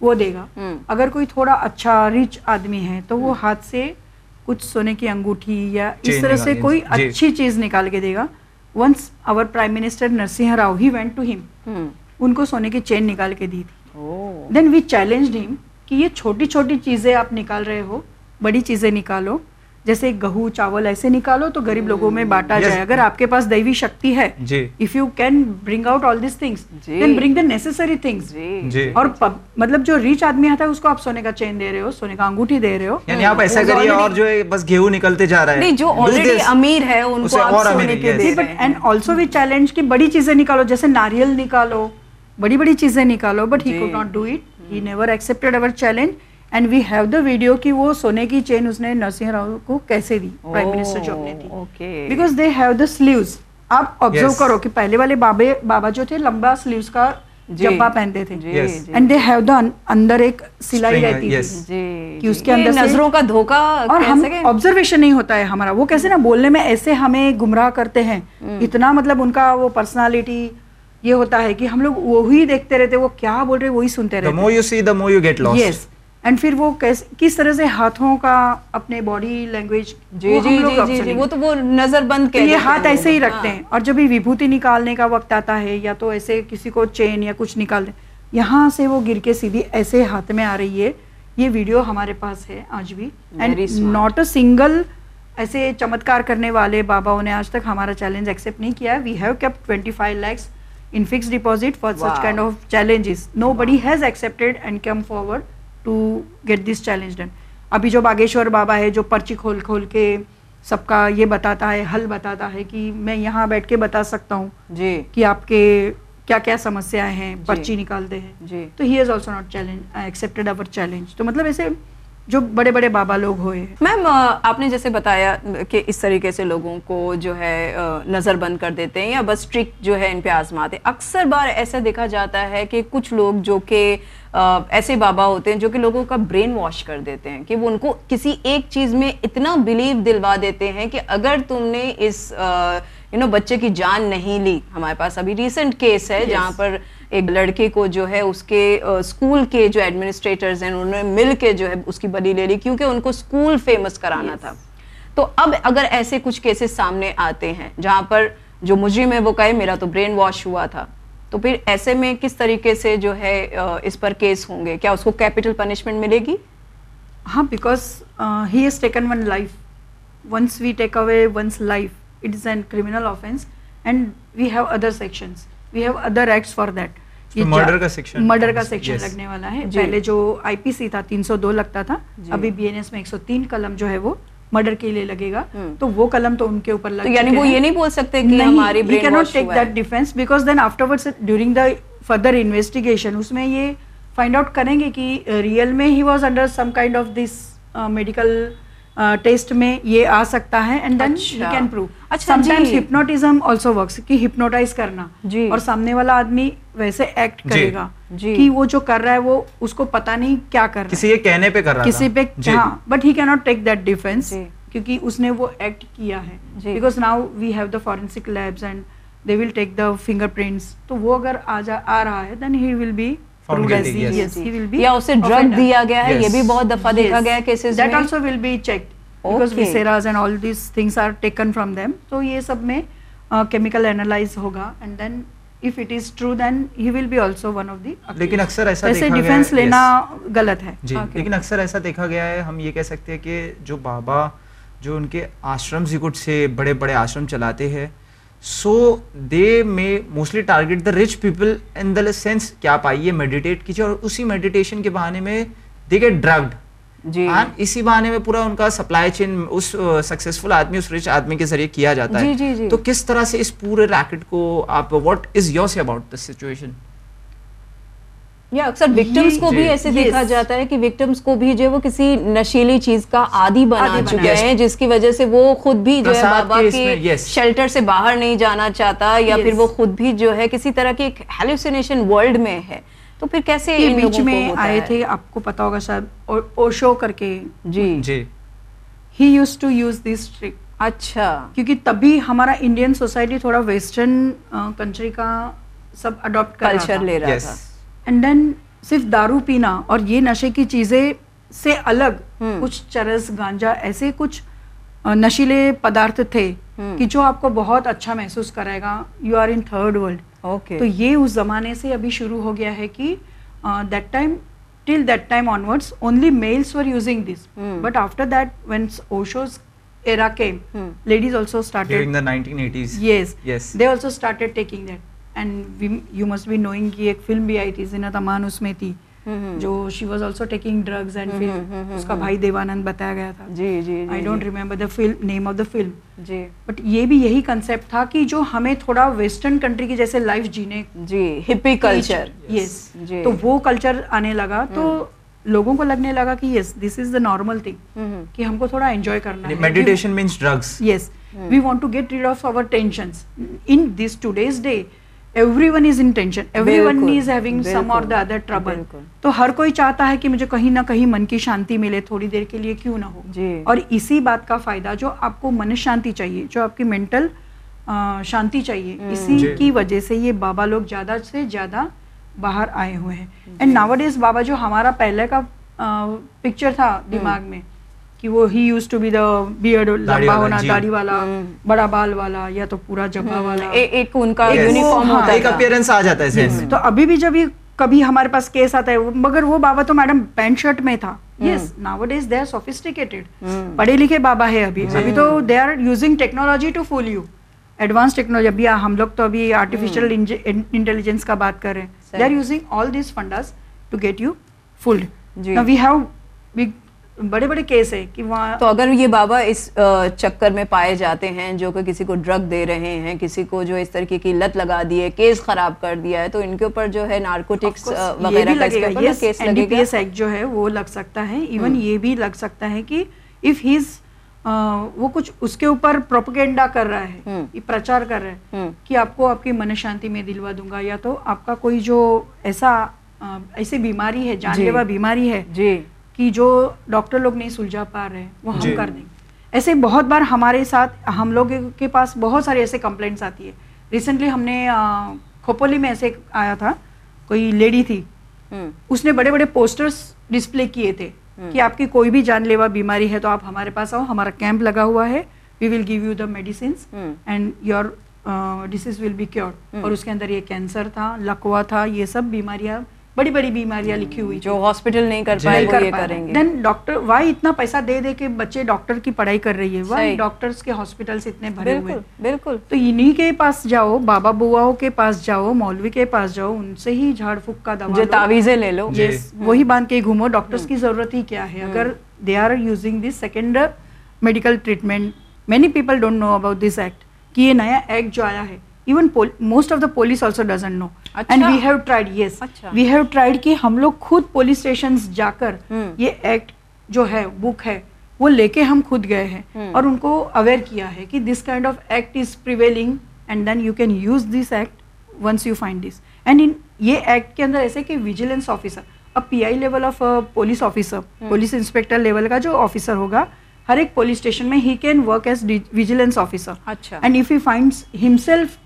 وہ دے گا۔ اگر کوئی تھوڑا اچھا رچ آدمی ہے تو وہ ہاتھ سے کچھ سونے کی انگوٹھی یا اس طرح سے کوئی اچھی چیز نکال کے دے گا۔ Once our prime minister Narasimha Rao he went to ہم ان کو سونے کی چین نکال کے دی تھی دین وی چیلنج ہم کہ یہ چھوٹی چھوٹی چیزیں آپ نکال رہے ہو بڑی چیزیں نکالو جیسے گہو چاول ایسے نکالو تو غریب لوگوں میں بانٹا جائے۔ اگر آپ کے پاس دیوی شکتی ہے if you can bring out all these things then bring the necessary things اور مطلب جو ریچ آدمی آتا ہے اس کو آپ سونے کا چین دے رہے ہو سونے کا انگوٹھی دے رہے ہو۔ یعنی آپ ایسا کریے اور جو ہے بس گیہوں نکلتے جا رہا ہے جو آلریڈی امیر ہے ان کو آپ سونے کے دے رہے ہیں۔ اینڈ آلسو وی چیلنج کہ بڑی چیزیں نکالو جیسے ناریل نکالو بڑی بڑی چیزیں نکالو but he could not do it he never اور challenge and we have the video کہ وہ سونے کی چین اس نے نرسنگ راؤ کو کیسے دی پرائم منسٹر جاب نے دی because they have the slaves آپ آبزرو کرو کہ پہلے والے بابے بابا جو تھے لمبا سلیوز کا جبا پہنتے تھے اینڈ دے ہیو دا اندر ایک سلائی رہتی تھی کہ اس کے اندر نظروں کا دھوکا اور ہم آبزرویشن نہیں ہوتا ہے ہمارا وہ کیسے نا بولنے میں ایسے ہمیں گمراہ کرتے ہیں اتنا مطلب ان کا وہ پرسنالٹی یہ ہوتا ہے کہ ہم لوگ وہی دیکھتے رہتے وہ کیا بول رہے وہی سنتے رہتے اینڈ پھر وہ کس طرح سے ہاتھوں کا اپنے باڈی جی، جی، لینگویج جی،, جی جی وہ تو وہ نظر بند کے یہ ہاتھ ایسے ہی رکھتے ہیں ہاں۔ اور جب وبھوتی نکالنے کا وقت آتا ہے یا تو ایسے کسی کو چین یا کچھ نکال دیں یہاں سے وہ گر کے سیدھی ایسے ہاتھ میں آ رہی ہے۔ یہ ویڈیو ہمارے پاس ہے آج بھی۔ اینڈ ناٹ اے سنگل ایسے چمتکار کرنے والے باباؤں نے آج تک ہمارا چیلنج ایکسیپٹ نہیں کیا we have kept twenty five lakhs in fixed deposit for such kind of challenges nobody has accepted and come forward to get this challenge done ابھی جو باگیشور بابا ہے جو پرچی کھول کھول کے سب کا یہ بتاتا ہے حل بتاتا ہے کہ میں یہاں بیٹھ کے بتا سکتا ہوں جی۔ کہ آپ کے کیا کیا سمسیا ہیں پرچی نکالتے ہیں۔ جی۔ تو he is also not challenge accepted over challenge تو مطلب ایسے جو بڑے بڑے بابا لوگ ہوئے میم آپ نے جیسے بتایا کہ اس طریقے سے لوگوں کو جو ہے نظر بند کر دیتے ہیں یا بس ٹرک جو ہے ان پہ آزماتے اکثر بار ایسا دیکھا جاتا ہے کہ کچھ لوگ جو کہ ایسے بابا ہوتے ہیں جو کہ لوگوں کا برین واش کر دیتے ہیں کہ وہ ان کو کسی ایک چیز میں اتنا بلیو دلوا دیتے ہیں کہ اگر تم نے اس یو نو بچے کی جان نہیں لی۔ ہمارے پاس ابھی ریسنٹ کیس ہے جہاں پر ایک لڑکے کو جو ہے اس کے اسکول کے جو ایڈمنسٹریٹرز ہیں انہوں نے مل کے جو ہے اس کی بلی لے لی کیونکہ ان کو اسکول فیمس کرانا تھا۔ تو اب اگر ایسے کچھ کیسز سامنے آتے ہیں جہاں پر جو مجرم ہے وہ کہے میرا تو برین واش ہوا تھا۔ تو پھر ایسے میں کس طریقے سے جو ہے اس پر کیس ہوں گے؟ کیا اس کو کیپٹل پنشمنٹ ملے گی؟ ہاں because he has taken one life once we take away one's life it is an criminal offence and we have other sections we have other acts for that murder کا section murder کا section لگنے والا ہے۔ پہلے جو آئی P سی تھا تین سو دو لگتا تھا ابھی بی این ایس میں ایک سو تین قلم جو ہے وہ مرڈر کے لیے لگے گا تو وہ قلم تو ان کے اوپر لگ یعنی وہ یہ نہیں بول سکتے کہ ہماری take that because then afterward during the further investigation اس میں یہ فائنڈ آؤٹ کریں گے کہ ریئل میں he was under some kind of this medical test میں یہ آ سکتا ہے and then you can prove sometimes hypnotism also works کہ ہپنوٹائز کرنا۔ اور سامنے والا آدمی ویسے ایکٹ کرے گا۔ کہ وہ جو کر رہا ہے وہ اس کو پتا نہیں کیا کر رہا کسی کے کہنے پہ کر رہا کسی پہ ہاں بٹ ہی کی ناٹ ٹیک دیٹ ڈیفینس کیونکہ اس نے وہ ایکٹ کیا ہے۔ Because now we have the forensic labs and they will take the fingerprints تو وہ اگر آ جا آ رہا ہے دین ہی ول بی یا اسے ڈرگ دیا گیا ہے یہ بھی بہت دفعہ دیکھا گیا cases that also will be checked because viscera and all these things are taken from them تو یہ سب میں کیمیکل اینالائز ہوگا and then if it is true then he will be also one of the لیکن اکثر ایسا ایسے defence لینا غلط ہے جی لیکن اکثر ایسا دیکھا گیا ہے ہم یہ کہہ سکتے ہیں کہ جو بابا جو ان کے آشرم زیکٹ سے بڑے بڑے آشرم چلاتے ہیں سو دے میں mostly target the rich people in the sense کہ آپ آئیے میڈیٹیٹ کیجیے اور اسی میڈیٹیشن کے بہانے میں دے گیٹ ڈرگڈ جی۔ اسی بہانے میں پورا ان کا سپلائی چین اس سکسیسفل آدمی اس رچ آدمی کے ذریعے کیا جاتا ہے۔ تو کس طرح سے اس پورے ریکٹ کو آپ what is your see about this situation یا اکثر وکٹمز کو بھی ایسے دیکھا جاتا ہے کہ وکٹمز کو بھی جو وہ کسی نشیلی چیز کا عادی بنا چکے ہیں جس کی وجہ سے وہ خود بھی جو ہے بابا کے شیلٹر سے باہر نہیں جانا چاہتا یا پھر وہ خود بھی جو ہے کسی طرح کی ایک ہیلوسینیشن ورلڈ میں ہے۔ تو پھر کیسے بیچ میں آئے تھے آپ کو پتا ہوگا شاید اوشو کر کے جی۔ جی۔ He used to use this trick اچھا۔ کیونکہ تبھی ہمارا انڈین سوسائٹی تھوڑا ویسٹرن کنٹری کا سب اڈاپٹ کلچر لے رہا تھا۔ اینڈ دین صرف دارو پینا اور یہ نشے کی چیزیں سے الگ کچھ چرس گانجا ایسے کچھ نشیلے پدارتھ تھے کہ جو آپ کو بہت اچھا محسوس کرے گا۔ You are in third world تو یہ اس زمانے سے ابھی شروع ہو گیا ہے کہ that time till that time onwards only males were using this but after that when Osho's era came ladies also started yes they also started taking that and you must be knowing کی ایک film بھی آئی تھی زینت امان اس میں تھی جو she was also taking drugs and پھر اس کا بھائی دیوانند بتایا گیا تھا جی جی I don't remember the film name of the film جی بٹ یہ بھی یہی کنسیپٹ تھا کہ جو ہمیں تھوڑا ویسٹرن کنٹری کی جیسے لائف جینے جی ہپی کلچر یس تو وہ کلچر آنے لگا تو لوگوں کو لگنے لگا کہ یس دس از دا نارمل تھنگ کہ ہم کو تھوڑا انجوائے کرنا ہے meditation means drugs yes we want to get rid of our tensions in this today's day everyone is in tension everyone is having some or the other trouble تو ہر کوئی چاہتا ہے کہ مجھے کہیں نہ کہیں من کی شانتی ملے تھوڑی دیر کے لیے کیوں نہ ہو؟ اور اسی بات کا فائدہ جو آپ کو من شانتی چاہیے جو آپ کی مینٹل شانتی چاہیے اسی جی۔ کی وجہ سے یہ بابا لوگ زیادہ سے زیادہ باہر آئے ہوئے ہیں۔ اینڈ ناوڈ بابا جو ہمارا پہلے کا پکچر تھا دماغ میں کہ وہ he used to be the beard لمبا ہونا جی۔ داڑھی والا بڑا بال والا یا تو پورا جبا والا۔ ایک ان کا یونیفارم ہاں۔ ہوتا ہے۔ ایک آ جاتا ہے تو ابھی بھی جب کبھی ہمارے پاس کیس آتا ہے مگر وہ بابا تو میڈم پینٹ شرٹ میں تھا۔ Yes nowadays they are پڑھے لکھے بابا ہے ابھی۔ ابھی تو they are using technology to fool you advance technology ابھی ہم لوگ تو ابھی آرٹیفیشیل انٹیلیجنس کا بات کر رہے ہیں۔ They are using all these fundas to get you fooled we have بڑے بڑے کیس ہیں کہ وہاں تو اگر یہ بابا اس چکر میں پائے جاتے ہیں جو کہ کسی کو ڈرگ دے رہے ہیں کسی کو جو اس طریقے کی لت لگا دی ہے کیس خراب کر دیا ہے تو ان کے اوپر جو ہے نارکوٹکس وغیرہ کیس جو ہے وہ لگ سکتا ہے۔ ایون یہ بھی لگ سکتا ہے کہ اف ہیز وہ کچھ اس کے اوپر پروپگینڈا کر رہا ہے پرچار کر رہا ہے کہ آپ کو آپ کی من شانتی میں دلوا دوں گا یا تو آپ کا کوئی جو ایسا ایسی بیماری ہے جی۔ جان لیوا بیماری ہے جی۔ کہ جو ڈاکٹر لوگ نہیں سلجھا پا رہے وہ ہم کر دیں۔ ایسے بہت بار ہمارے ساتھ ہم لوگ کے پاس بہت سارے ایسے کمپلینٹس آتی ہے ریسنٹلی ہم نے کھوپولی میں ایسے آیا تھا کوئی لیڈی تھی۔ اس نے بڑے بڑے پوسٹرس ڈسپلے کیے تھے کہ آپ کی کوئی بھی جان لیوا بیماری ہے تو آپ ہمارے پاس آؤ ہمارا کیمپ لگا ہوا ہے۔ We will give you the medicines and your disease will be cure اور اس کے اندر یہ کینسر تھا لکوا تھا یہ سب بیماریاں بڑی بڑی بیماریاں لکھی ہوئی جو ہاسپٹل نہیں کر جی، پائے کر کریں گے۔ دین ڈاکٹر وائی اتنا پیسہ دے دے کے بچے ڈاکٹر کی پڑھائی کر رہی ہے؟ وائی ڈاکٹرز کے ہاسپٹل اتنے بھرے ہوئے؟ بالکل تو انہی کے پاس جاؤ بابا بواؤں کے پاس جاؤ مولوی کے پاس جاؤ ان سے ہی جھاڑ پھک کا دوا جو تعویذیں لے لو۔ جی۔ وہی باندھ کے گھومو۔ ڈاکٹرز کی ضرورت ہی کیا ہے؟ اگر they are using this second medical treatment many people don't know about this act کہ یہ نیا ایکٹ جو آیا ہے۔ Even most of the police also doesn't know and we have tried yes we have tried کہ ہم لوگ خود پولیس اسٹیشن جا کر یہ ایکٹ جو ہے بک ہے وہ لے کے ہم خود گئے ہیں اور ان کو اویئر کیا ہے کہ this kind of act is prevailing and then you can use this act once you find this and in یہ ایکٹ کے اندر ایسے کہ ویجیلنس آفیسر اب P I level of police officer police inspector level کا جو officer ہوگا ہر ایک پولیس اسٹیشن میں he can work as vigilance officer and if he find himself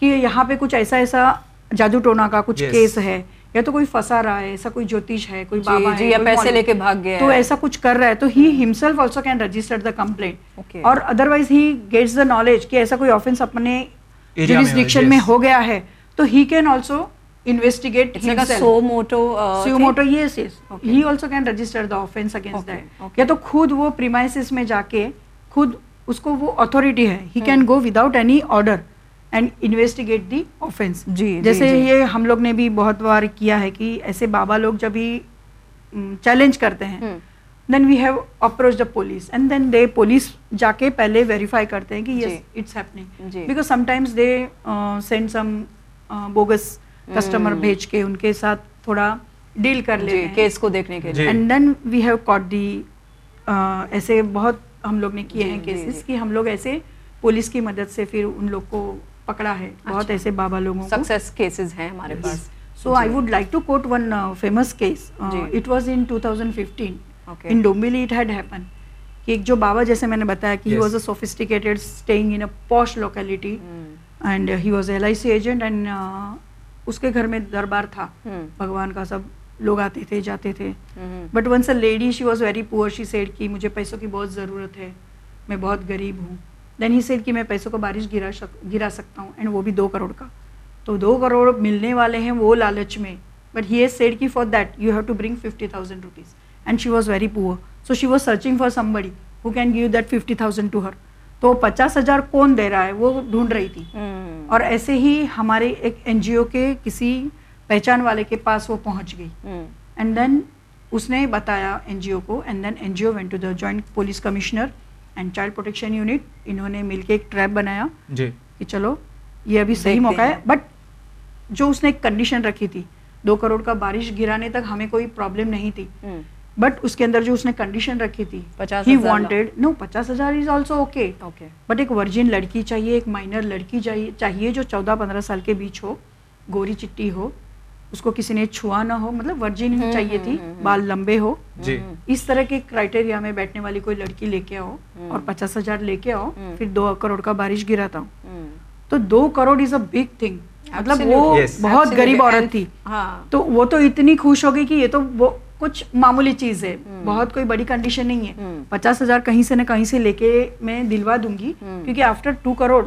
کہ یہاں پہ کچھ ایسا ایسا جادو ٹونا کا کچھ کیس ہے یا تو کوئی فسا رہا ہے ایسا کوئی جوتیش ہے کوئی جی، بابا ہے جی، یا پیسے لے کے بھاگ گیا تو ایسا کچھ کر رہا ہے تو he himself also can register the complaint or otherwise he gets the knowledge کہ ایسا کوئی آفینس اپنے جوریسڈکشن میں ہو گیا ہے تو he can also investigate suo motu suo motu yes yes he also can register the offence against that یا تو خود وہ پریمائسز میں جا کے خود اس کو وہ اتھارٹی ہے he can go without any order and investigate the offence جی جیسے جی۔ یہ ہم لوگ نے بھی بہت بار کیا ہے کہ ایسے بابا لوگ جب ہی چیلنج کرتے ہیں then we have approach the police and then they police جا کے پہلے ویریفائی کرتے ہیں کہ yes it's happening because sometimes they send some bogus customer بھیج کے ان کے ساتھ تھوڑا ڈیل کر جی، لیں کیس کو دیکھنے کے اینڈ دین وی ہیو کاٹ دی ایسے بہت ہم لوگ نے کیے جی، ہیں کیسز کہ ہم لوگ ایسے پولیس کی مدد سے پھر ان لوگ کو پکڑا ہے۔ اچھا۔ بہت ایسے بابا لوگوں سکسیس کیسز ہیں ہمارے پاس۔ So I would like to quote one famous case it was in two thousand fifteen in Dombivli it had happen کہ ایک جو بابا جیسے میں نے بتایا کہ he was a sophisticated staying in a posh locality and he was L I C agent and اس کے گھر میں دربار تھا بھگوان کا سب لوگ آتے تھے جاتے تھے but once a lady she was very poor she said کہ مجھے پیسوں کی بہت ضرورت ہے میں بہت غریب ہوں دین ہی سیل کہ میں پیسوں کو بارش گرا گرا سکتا ہوں اینڈ وہ بھی دو کروڑ کا تو دو کروڑ ملنے والے ہیں وہ لالچ میں but he has said that for that you have to bring fifty thousand rupees and she was very poor so she was searching for somebody who can give that fifty thousand to her تو پچاس ہزار کون دے رہا ہے وہ ڈھونڈ رہی تھی اور ایسے ہی ہمارے ایک این جی او کے کسی پہچان والے کے پاس وہ پہنچ گئی اینڈ دین اس نے بتایا این جی او کو and then N G O went to the joint police commissioner and child protection unit انہوں نے مل کے ایک ٹریپ بنایا جی۔ کہ چلو یہ ابھی صحیح موقع ہے۔ بٹ جو اس نے ایک کنڈیشن رکھی تھی دو کروڑ کا بارش گرانے تک ہمیں کوئی پرابلم نہیں تھی۔ بٹ اس کے اندر جو اس نے کنڈیشن رکھی تھی ہی وانٹیڈ نو پچاس ہزار از آلسو اوکے بٹ ایک ورجن لڑکی چاہیے ایک مائنر لڑکی چاہیے جو چودہ پندرہ سال کے بیچ ہو گوری چٹی ہو۔ اس کو کسی نے چھوا نہ ہو مطلب ورجن ہی چاہیے تھی بال لمبے ہو۔ جی۔ اس طرح کے کرائٹیریا میں بیٹھنے والی کوئی لڑکی لے کے آؤ اور پچاس ہزار لے کے آؤ پھر دو کروڑ کا بارش گراتا ہوں۔ تو دو crore is a big thing مطلب وہ بہت غریب عورت تھی۔ تو وہ تو اتنی خوش ہو گئی کہ یہ تو وہ کچھ معمولی چیز ہے۔ بہت کوئی بڑی کنڈیشن نہیں ہے۔ پچاس ہزار کہیں سے نہ کہیں سے لے کے میں دلوا دوں گی کیونکہ after two crore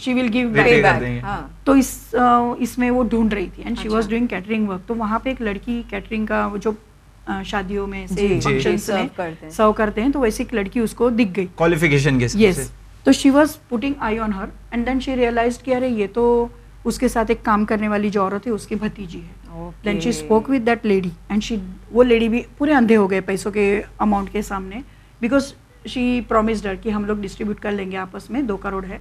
she will give back. ہاں تو اس اس میں وہ ڈھونڈ رہی تھی and she was doing catering work تو وہاں پہ ایک لڑکی کیٹرنگ کا وہ جو شادیوں میں جی، فنکشنس serve میں کرتے ہیں۔ سرو کرتے ہیں تو ویسی ایک لڑکی اس کو دکھ گئی کوالیفیکیشن کے یس تو she was putting eye on her and then she realise کہ ارے یہ تو اس کے ساتھ ایک کام کرنے والی جو عورت ہے اس کی بھتیجی ہے then she spoke with that lady and she وہ لیڈی بھی پورے اندھے ہو گئے پیسوں کے اماؤنٹ کے سامنے بیکاز شی پرومسڈ کہ ہم لوگ ڈسٹریبیوٹ کر لیں گے آپس میں دو کروڑ ہے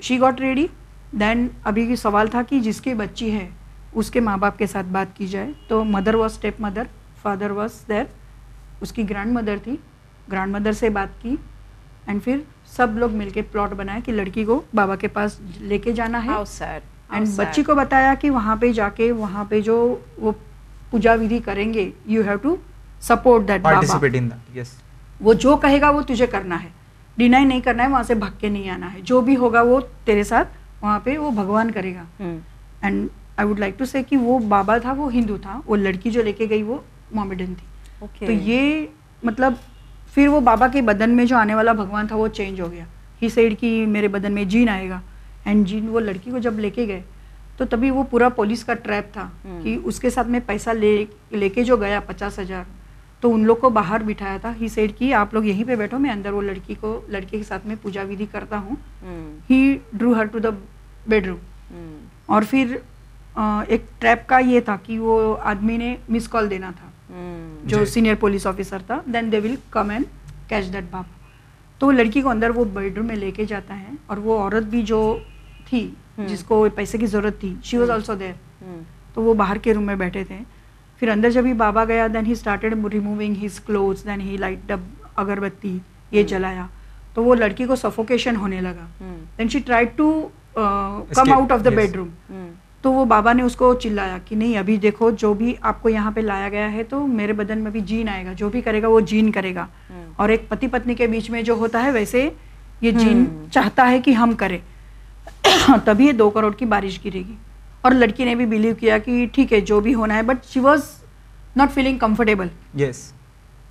شی گاٹ ریڈی دین ابھی سوال تھا کہ جس کی بچی ہے اس کے ماں باپ کے ساتھ بات کی جائے تو mother was stepmother father was there اس کی گرانڈ مدر تھی گرانڈ مدر سے بات کی اینڈ پھر سب لوگ مل کے پلاٹ بنایا کہ لڑکی کو بابا کے پاس لے کے جانا ہے How sad, how اینڈ. بچی کو بتایا کہ وہاں پہ جا کے وہاں پہ جو وہ پوجا ودھی کریں گے you have to support that baba وہ جو کہے گا وہ تجھے کرنا ہے ڈینائی نہیں کرنا ہے وہاں سے بھگ کے نہیں آنا ہے۔ جو بھی ہوگا وہ تیرے ساتھ وہاں پہ وہ بھگوان کرے گا۔ And I would like to say کہ وہ بابا تھا وہ ہندو تھا وہ لڑکی جو لے کے گئی وہ مومڈن تھی۔ تو یہ مطلب پھر وہ بابا کے بدن میں جو آنے والا بھگوان تھا وہ چینج ہو گیا۔ ہی سائڈ کی میرے بدن میں جین آئے گا۔ اینڈ جین وہ لڑکی کو جب لے کے گئے تو تبھی وہ پورا پولیس کا ٹریپ تھا۔ کہ اس کے ساتھ میں پیسہ لے لے کے جو گیا پچاس ہزار۔ تو ان لوگ کو باہر بٹھایا تھا۔ ہی سائڈ کی آپ لوگ یہیں پہ بیٹھو میں اندر وہ لڑکی کو لڑکے کے ساتھ میں پوجا ودھی کرتا ہوں۔ ہی ڈرو ہر ٹو دا بیڈ روم اور پھر ایک ٹریپ کا یہ تھا کہ وہ آدمی نے مس کال دینا تھا۔ جو۔ سینئر پولیس آفیسر تھا then they will come and catch that baap تو لڑکی کو اندر وہ بیڈ روم میں لے کے جاتا ہے۔ اور وہ عورت بھی جو تھی جس کو پیسے کی ضرورت تھی شی واز آلسو دیر تو وہ باہر کے روم میں بیٹھے تھے۔ پھر اندر جب ہی بابا گیا then he started removing his clothes then he light dim اگربتی یہ جلایا۔ تو وہ لڑکی کو سفوکیشن ہونے لگا۔ Then she try to come out of the. Bedroom تو وہ بابا نے اس کو چلایا کہ نہیں ابھی دیکھو جو بھی آپ کو یہاں پہ لایا گیا ہے تو میرے بدن میں بھی جین آئے گا۔ جو بھی کرے گا وہ جین کرے گا۔ اور ایک پتی پتنی کے بیچ میں جو ہوتا ہے ویسے یہ جین چاہتا ہے کہ ہم کرے تبھی یہ دو کروڑ کی بارش گرے گی۔ اور لڑکی نے بھی بلیو کیا کہ ٹھیک ہے جو بھی ہونا ہے but she was not feeling comfortable yes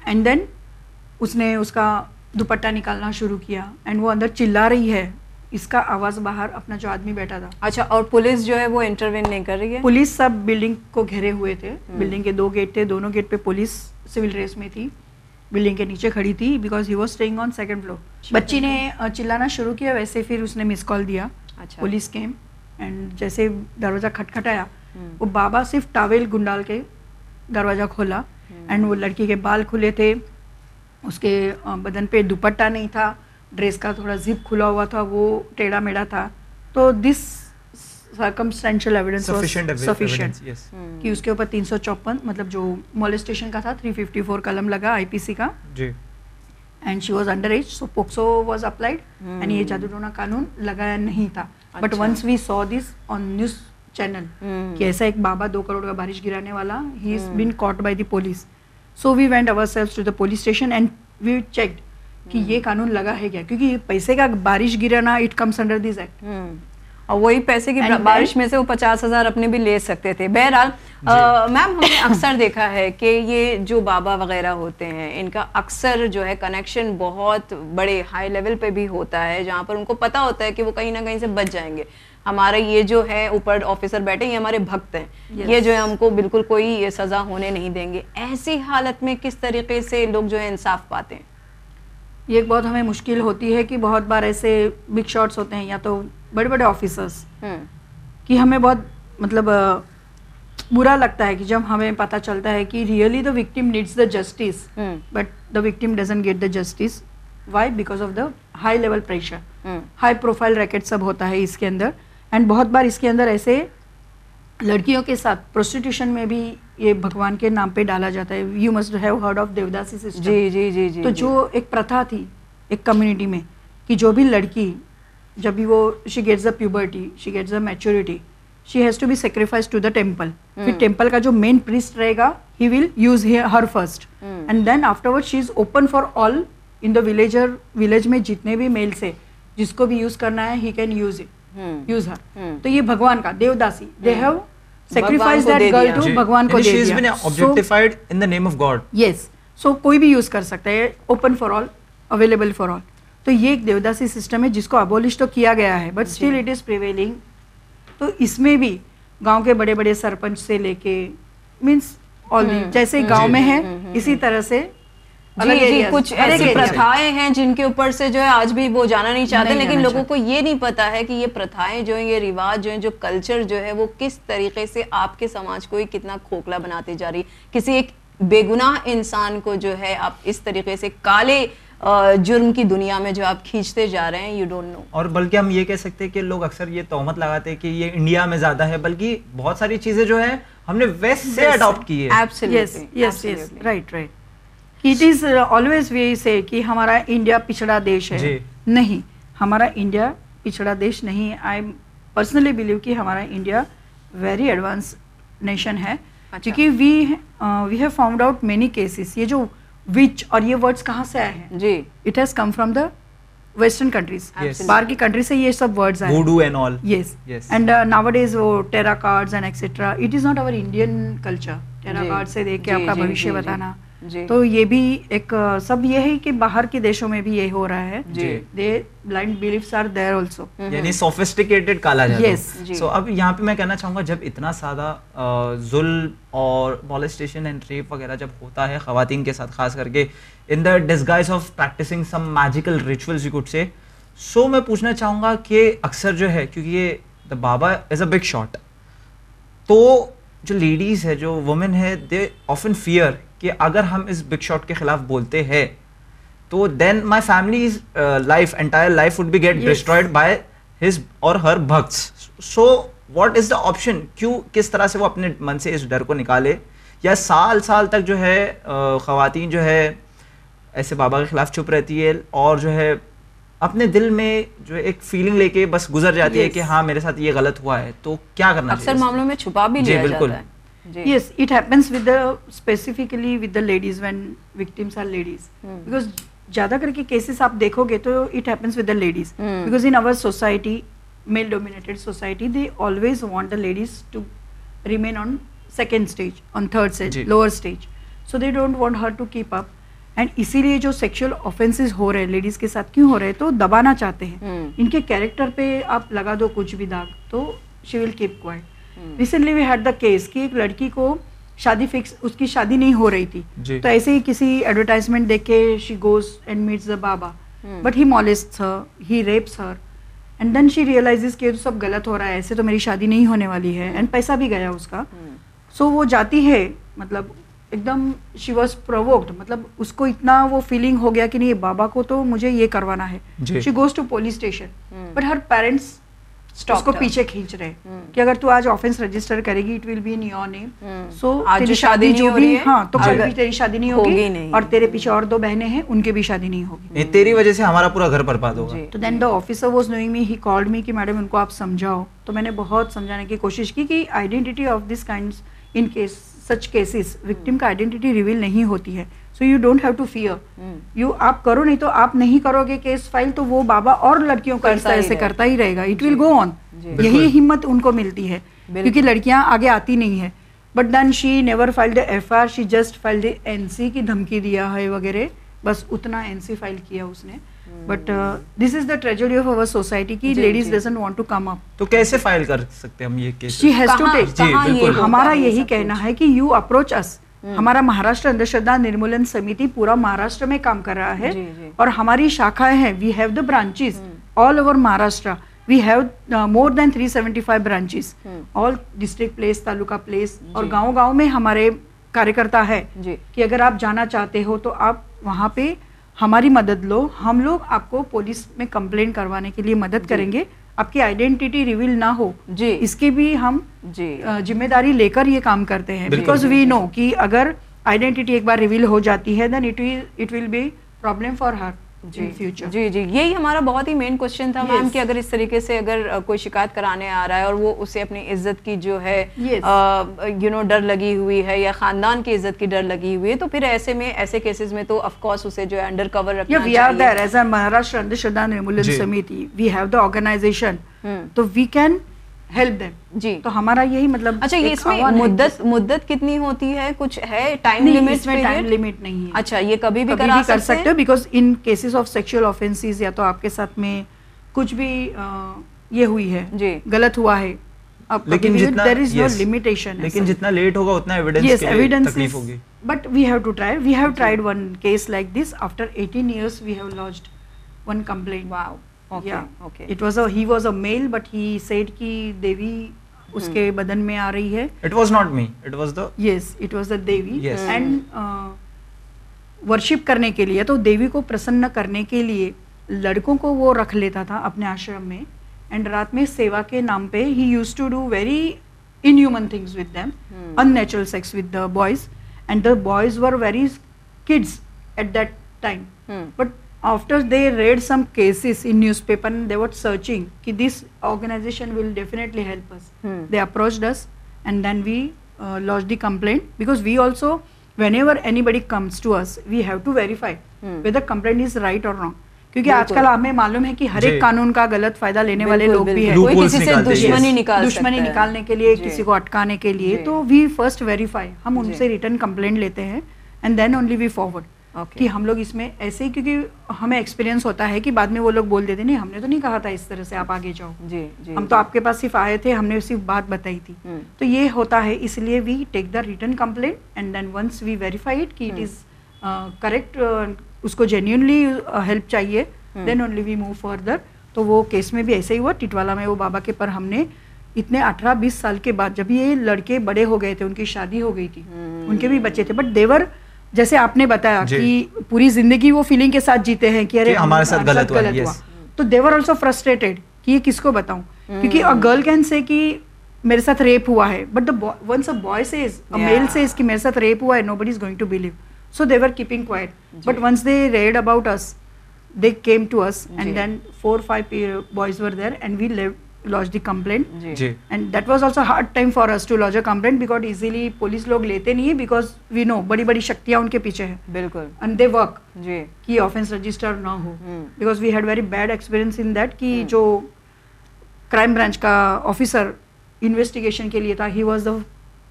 and then اس نے اس کا دوپٹہ نکالنا شروع کیا اینڈ وہ اندر چلا رہی ہے اس کا آواز باہر اپنا جو آدمی بیٹھا تھا اچھا اور پولیس جو ہے وہ انٹروین نہیں کر رہی ہے پولیس سب بلڈنگ کو گھیرے ہوئے تھے بلڈنگ کے دو گیٹ تھے دونوں گیٹ پہ پولیس سول ڈریس میں تھی بلڈنگ کے نیچے کھڑی تھی because he was staying on second floor بچی نے چلانا شروع کیا ویسے پھر اس نے مس کال دیا اچھا پولیس کیم اینڈ جیسے دروازہ کھٹکھٹایا وہ بابا صرف ٹاویل گنڈال کے دروازہ کھولا۔ اینڈ وہ لڑکی کے بال کھلے تھے۔ اس کے بدن پہ دوپٹہ نہیں تھا۔ ڈریس کا تھوڑا زپ کھلا ہوا تھا۔ وہ ٹیڑھا میڑا تھا۔ تو دس سرکمسٹینشیل ایویڈنس سفیشینٹ کہ اس کے اوپر تین سو چوپن مطلب جو مولسٹیشن کا تھا تھری ففٹی فور قلم لگا آئی پی سی کا۔ And she was under age so POCSO was applied and یہ جادو ٹونا قانون لگایا نہیں تھا۔ But. Once we saw this on news channel کہ ایسا ایک بابا دو کروڑ کا بارش گرانے والا he is been caught by the police so we went ourselves to the police station and we checked کہ یہ قانون لگا ہے کیا؟ کیونکہ پیسے کا بارش گرانا it comes under this act اور وہی پیسے کی بارش میں سے وہ پچاس ہزار اپنے بھی لے سکتے تھے۔ بہرحال میم ہم نے اکثر دیکھا ہے کہ یہ جو بابا وغیرہ ہوتے ہیں ان کا اکثر جو ہے کنیکشن بہت بڑے ہائی لیول پہ بھی ہوتا ہے جہاں پر ان کو پتا ہوتا ہے کہ وہ کہیں نہ کہیں سے بچ جائیں گے۔ ہمارے یہ جو ہے اوپر آفیسر بیٹھے یہ ہمارے بھکت ہیں. یہ جو ہے ہم کو بالکل کوئی سزا ہونے نہیں دیں گے۔ ایسی حالت میں کس طریقے سے لوگ جو ہے انصاف پاتے ہیں؟ یہ ایک بہت ہمیں مشکل ہوتی ہے کہ بہت بار ایسے بگ شاٹس ہوتے ہیں یا تو بڑے بڑے آفیسرس کہ ہمیں بہت مطلب برا لگتا ہے کہ جب ہمیں پتہ چلتا ہے کہ really the victim needs the justice but the victim doesn't get the justice why because of the high level pressure high profile racket سب ہوتا ہے اس کے اندر اینڈ بہت بار اس کے اندر ایسے لڑکیوں کے ساتھ پروسٹیٹیوشن میں بھی یہ بھگوان کے نام پہ ڈالا جاتا ہے۔ You must have heard of devadasi system جی جی جی جی تو جی۔ جو ایک پرتھا تھی ایک کمیونٹی میں کہ جو بھی لڑکی جب بھی وہ she gets the puberty she gets the maturity she has to be sacrifice to the temple پھر ٹیمپل کا جو مین پریسٹ رہے گا he will use her first and then afterward she is open for all in the villager village میں جتنے بھی mills ہے جس کو بھی یوز کرنا ہے he can use it use her تو یہ بھگوان کا دیوداسی دے ہیو girl دیا۔ to جی، بھگوان کو دے she has دیا۔ objectified in the name of God. یس سو کوئی بھی یوز کر سکتا ہے open for all available for all تو یہ ایک دیوداسی سسٹم ہے جس کو ابولش تو کیا گیا ہے but still it is prevailing تو اس میں بھی گاؤں کے بڑے بڑے سرپنچ سے لے کے مینس آل دی جیسے گاؤں میں ہے اسی طرح سے جی جی کچھ ایسی پرتھائیں ہیں جن کے اوپر سے جو ہے آج بھی وہ جانا نہیں چاہتے لیکن لوگوں کو یہ نہیں پتا ہے کہ یہ پرتھائیں جو ہیں یہ رواج جو ہیں جو کلچر جو ہے وہ کس طریقے سے آپ کے سماج کو ہی کتنا کھوکھلا بناتے جا رہی۔ کسی ایک بے گناہ انسان کو جو ہے آپ اس طریقے سے کالے جرم کی دنیا میں جو آپ کھینچتے جا رہے ہیں یو ڈونٹ نو اور بلکہ ہم یہ کہہ سکتے ہیں کہ لوگ اکثر یہ تہمت لگاتے ہیں کہ یہ انڈیا میں زیادہ ہے بلکہ بہت ساری چیزیں جو ہیں ہم نے ویسٹ سے اڈاپٹ کی ہے اٹ از آلویز وی سے کہ ہمارا انڈیا پچھڑا دیش ہے۔ نہیں ہمارا انڈیا پچھڑا دیش نہیں ہے آئی پرسنلی بلیو کہ ہمارا انڈیا ویری ایڈوانس نیشن ہے کیونکہ we we have found out many cases یہ جو وچ اور یہ ورڈس کہاں سے آئے ہیں جی it has come from the western countries. باہر کی کنٹری سے یہ سب ورڈز آئے all yes Yes. And nowadays وہ tarot cards and etcetera it is not our Indian culture tarot. Card سے دیکھ کے آپ کا بھوشیہ. بتانا جی۔ تو یہ بھی ایک سب یہ ہے کہ باہر کے دیشوں میں بھی یہ ہو رہا ہے۔ جی۔ They blind beliefs are there also یعنی سوفسٹیکیٹڈ کالا. جی. سو اب یہاں پہ میں کہنا چاہوں گا جب اتنا سادہ ظلم اور مالسٹیشن اینڈ ریپ وغیرہ جب ہوتا ہے خواتین کے ساتھ خاص کر کے in the disguise of practicing some magical rituals you could سے سو میں پوچھنا چاہوں گا کہ اکثر جو ہے کیونکہ یہ دا بابا از اے بگ شاٹ تو جو لیڈیز ہے جو وومن ہے دے آفن فیئر کہ اگر ہم اس بگ شاٹ کے خلاف بولتے ہیں تو then my family is life entire life would be get. Destroyed by his or her بھکس so what is the option کیوں کس طرح سے وہ اپنے من سے اس ڈر کو نکالے یا سال سال تک جو ہے uh, خواتین جو ہے ایسے بابا کے خلاف چپ رہتی ہے اور جو ہے اپنے دل میں جو ہے ایک فیلنگ لے کے بس گزر جاتی ہے Yes. کہ ہاں میرے ساتھ یہ غلط ہوا ہے تو کیا کرنا اکثر معاملوں میں چھپا بھی جی، بالکل. جی۔ Yes it happens with the specifically with the ladies when victims are ladies because زیادہ کر کے کیسز آپ دیکھو گے تو it happens with the ladies. Because in our society male dominated society they always want the ladies to remain on second stage on third stage. Lower stage so they don't want her to keep up and اسی لیے جو sexual offences ہو رہے ہیں ladies کے ساتھ کیوں ہو رہے ہیں تو دبانا چاہتے ہیں. ان کے کیریکٹر پہ آپ لگا دو کچھ بھی داغ تو she will keep quiet recently we had the case کہ ایک لڑکی کو شادی فکس اس کی شادی نہیں ہو رہی تھی۔ جی. تو ایسے ہی کسی ایڈورٹائزمنٹ دیکھ کے she goes and meets the baba but he molest her he rapes her and then she realize کہ سب غلط ہو رہا ہے ایسے تو میری شادی نہیں ہونے والی ہے۔ اینڈ پیسہ بھی گیا اس کا۔ سو وہ جاتی ہے مطلب ایک دم شی واز پرووکڈ مطلب اس کو اتنا وہ فیلنگ ہو گیا کہ نہیں بابا کو تو مجھے یہ کروانا ہے. She goes to police station but her parents اس کو. پیچھے کھینچ رہے کہ اگر تو آج آفینس رجسٹر کرے گی it will be in your name so تیری شادی جو ہو رہی بھی ہاں تو کل بھی تیری شادی نہیں ہوگی۔ اور تیرے پیچھے اور دو بہنیں ہیں ان کی بھی شادی نہیں ہوگی۔ یہ تیری وجہ سے ہمارا پورا گھر برباد ہوگا۔ جی۔ تو then the officer was knowing me he called me کہ میڈم ان کو آپ سمجھاؤ۔ تو میں نے بہت سمجھانے کی کوشش کی کہ identity of this kind in case such cases victim کا آئیڈینٹی ریویل نہیں ہوتی ہے۔ So you don't have to fear you آپ کرو نہیں تو آپ نہیں کرو گے کیس فائل تو وہ بابا اور لڑکیوں کو اس کرتا ہی طرح سے رہے کرتا ہی رہے گا اٹ ول گو آن۔ یہی ہمت ان کو ملتی ہے کیونکہ لڑکیاں آگے آتی نہیں ہے but then she never filed F R she just filed N C کی دھمکی دیا ہے وغیرہ بس اتنا این سی فائل کیا اس نے but this is the tragedy of our society کی ladies. Doesn't want to come up تو کیسے فائل کر سکتے ہیں ہم یہ case she has to take ہمارا یہی کہنا؟ ہے کہ یو اپروچ اس ہمارا مہاراشٹر اندر شردھا نرمولن سمیتی پورا مہاراشٹر میں کام کر رہا ہے جی، جی۔ اور ہماری شاخائیں ہیں۔ We have the branches all over Maharashtra we have more than three seventy five branches all district place taluka place اور گاؤں گاؤں میں ہمارے کاریہ ہے جی۔ کہ اگر آپ جانا چاہتے ہو تو آپ وہاں پہ ہماری مدد لو۔ ہم لوگ آپ کو پولیس میں کمپلین کروانے کے لیے مدد کریں گے۔ آپ کی آئیڈینٹی ریویل نہ ہو جی۔ اس کی بھی ہم جی۔ ذمہ داری لے کر یہ کام کرتے ہیں۔ بیکاز وی نو کہ اگر آئیڈینٹی ایک بار ریویل ہو جاتی ہے then it will be problem for her G future جی جی یہی ہمارا بہت ہی مین کوشچن تھا میم. کہ اگر اس طریقے سے اگر کوئی شکایت کرانے آ رہا ہے اور وہ اسے اپنی عزت کی جو ہے. یو نو ڈر لگی ہوئی ہے یا خاندان کی عزت کی ڈر لگی ہوئی ہے تو پھر ایسے میں ایسے کیسز میں تو آف کورس اسے جو ہے انڈر کور یا رکھنا وی آر دیر چاہیے ایز اے مہاراشٹر اندر شردھا نرمولن جی۔ Samiti we have the organization ہوں۔ تو وی کین help them. جی۔ تو ہمارا یہی مطلب اچھا یہ اس میں مدت مدت کتنی ہوتی ہے؟ کچھ ہے؟ ٹائم لمٹ میں ٹائم لمٹ نہیں ہے۔ اچھا یہ کبھی بھی کر سکتے ہو because in cases of sexual offences یا تو آپ کے ساتھ میں کچھ بھی یہ ہوئی ہے۔ جی۔ غلط ہوا ہے۔ لیکن جتنا دیر از نو yes. لمیٹیشن لیکن جتنا لیٹ ہوگا اتنا ایویڈنس تکلیف ہوگی۔ But we have to try we have tried one case like this after eighteen years we have launched one complaint it was he was a male but he said کی دیوی اس کے بدن میں آ رہی ہے it was not me it was the yes it was the devi. And worship کرنے کے لیے تو دیوی کو پرسن کرنے کے لیے لڑکوں کو وہ رکھ لیتا تھا اپنے آشرم میں اینڈ رات میں سیوا کے نام پہ he used to do very inhuman things with them unnatural sex with the boys and the boys were very kids at that time but after they read some cases in newspaper they what searching کہ this organization will definitely help us they approached us and then we uh, lodged the complaint because we also whenever anybody comes to us we have to verify whether complaint is right or wrong کیونکہ آج کل ہمیں معلوم ہے کہ ہر ایک۔ قانون کا غلط فائدہ لینے والے لوگ بھی۔ ہیں دشمنی۔ نکالنے کے لیے۔ کسی کو اٹکانے کے لیے۔ تو وی فرسٹ ویریفائی ہم ان۔ سے ریٹرن کمپلینٹ لیتے ہیں and then only we forward کہ ہم لوگ اس میں ایسے ہی کیونکہ ہمیں ایکسپیرینس ہوتا ہے کہ بعد میں وہ لوگ بول دیتے نہیں ہم نے تو نہیں کہا تھا اس طرح سے آپ آگے جاؤ۔ جی جی ہم تو آپ کے پاس صرف آئے تھے ہم نے صرف بات بتائی تھی۔ تو یہ ہوتا ہے اس لیے we take the return complaint and then once we verify it کہ اٹ از کریکٹ اس کو جینیونلی ہیلپ چاہیے then only we move further تو وہ کیس میں بھی ایسے ہی ہوا ٹٹوالا میں وہ بابا کے پر ہم نے اتنے اٹھارہ بیس سال کے بعد جب یہ لڑکے بڑے ہو گئے تھے ان کی شادی ہو گئی تھی۔ ان کے بھی بچے تھے بٹ دیور جیسے آپ نے بتایا جی۔ کہ پوری زندگی وہ فیلنگ کے ساتھ جیتے ہیں کہ ارے ہمارے ساتھ غلط ہوا،. تو دیور آلسو فرسٹریٹڈ کہ یہ کس کو بتاؤں؟ کیونکہ گرل کین سے کہ میرے ساتھ ریپ ہوا ہے۔ But once a boy says male says کہ میرے ساتھ ریپ ہوا ہے nobody is going to believe so they were keeping quiet but once they read about us they came to us and then four five boys were there and we launch the complaint and that was also hard time for us to launch a complaint because easily police لوگ لیتے نہیں ہیں because we نو بڑی بڑی شکتیاں ان کے پیچھے ہیں بالکل۔ اینڈ دے ورک جی۔ کہ آفینس رجسٹر نہ ہو۔ Because we had very bad experience in that کہ جو کرائم برانچ کا آفیسر انویسٹیگیشن کے لیے تھا he was the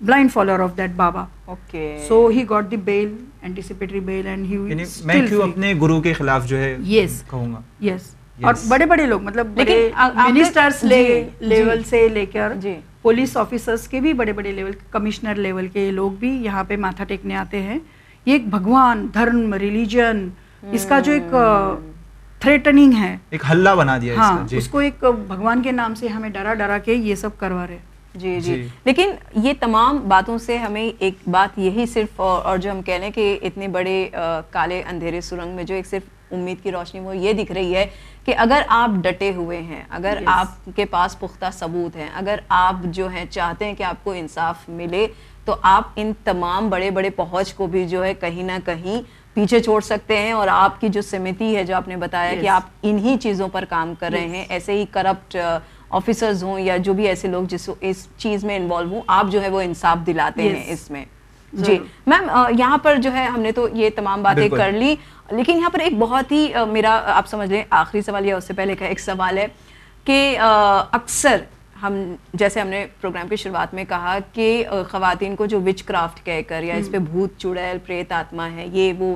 blind follower of that baba okay so he got the bail anticipatory bail and he میں کیوں اپنے گرو کے خلاف جو ہے Yes. کہوں گا؟ یس اور. بڑے بڑے لوگ مطلب منسٹرس جی، لیول جی۔ سے لے کر جی. پولیس آفیسرس کے بھی بڑے بڑے لیول کمشنر لیول کے لوگ بھی یہاں پہ ماتھا ٹیکنے آتے ہیں۔ یہ ایک بھگوان دھرم ریلیجن اس کا جو ایک تھریٹننگ ہے۔ ایک حلہ بنا دیا اس ہاں جی۔ اس کو ایک بھگوان کے نام سے ہمیں ڈرا ڈرا کے یہ سب کروا رہے۔ جی جی۔ جی۔ لیکن یہ تمام باتوں سے ہمیں ایک بات یہی صرف اور جو ہم کہہ لیں کہ اتنے بڑے کالے اندھیرے سرنگ میں جو ایک صرف امید کی روشنی وہ یہ دکھ رہی ہے کہ اگر آپ ڈٹے ہوئے ہیں اگر Yes. آپ کے پاس پختہ ثبوت ہیں اگر آپ جو ہیں چاہتے ہیں کہ آپ کو انصاف ملے تو آپ ان تمام بڑے بڑے پہنچ کو بھی جو ہے کہیں نہ کہیں پیچھے چھوڑ سکتے ہیں اور آپ کی جو سمتی ہے جو آپ نے بتایا کہ Yes. آپ انہی چیزوں پر کام کر رہے ہیں ایسے ہی کرپٹ آفیسرز ہوں یا جو بھی ایسے لوگ جس اس چیز میں انوالو ہوں آپ جو ہے وہ انصاف دلاتے ہیں Yes. اس میں. جی میم یہاں پر جو ہے ہم نے تو یہ تمام باتیں. کر لی لیکن یہاں پر ایک بہت ہی میرا آپ سمجھ لیں آخری سوال یا اس سے پہلے کا ایک سوال ہے کہ اکثر ہم جیسے ہم نے پروگرام کی شروعات میں کہا کہ خواتین کو جو وچ کرافٹ کہہ کر یا اس پہ بھوت چڑیل پریت آتما ہے یہ وہ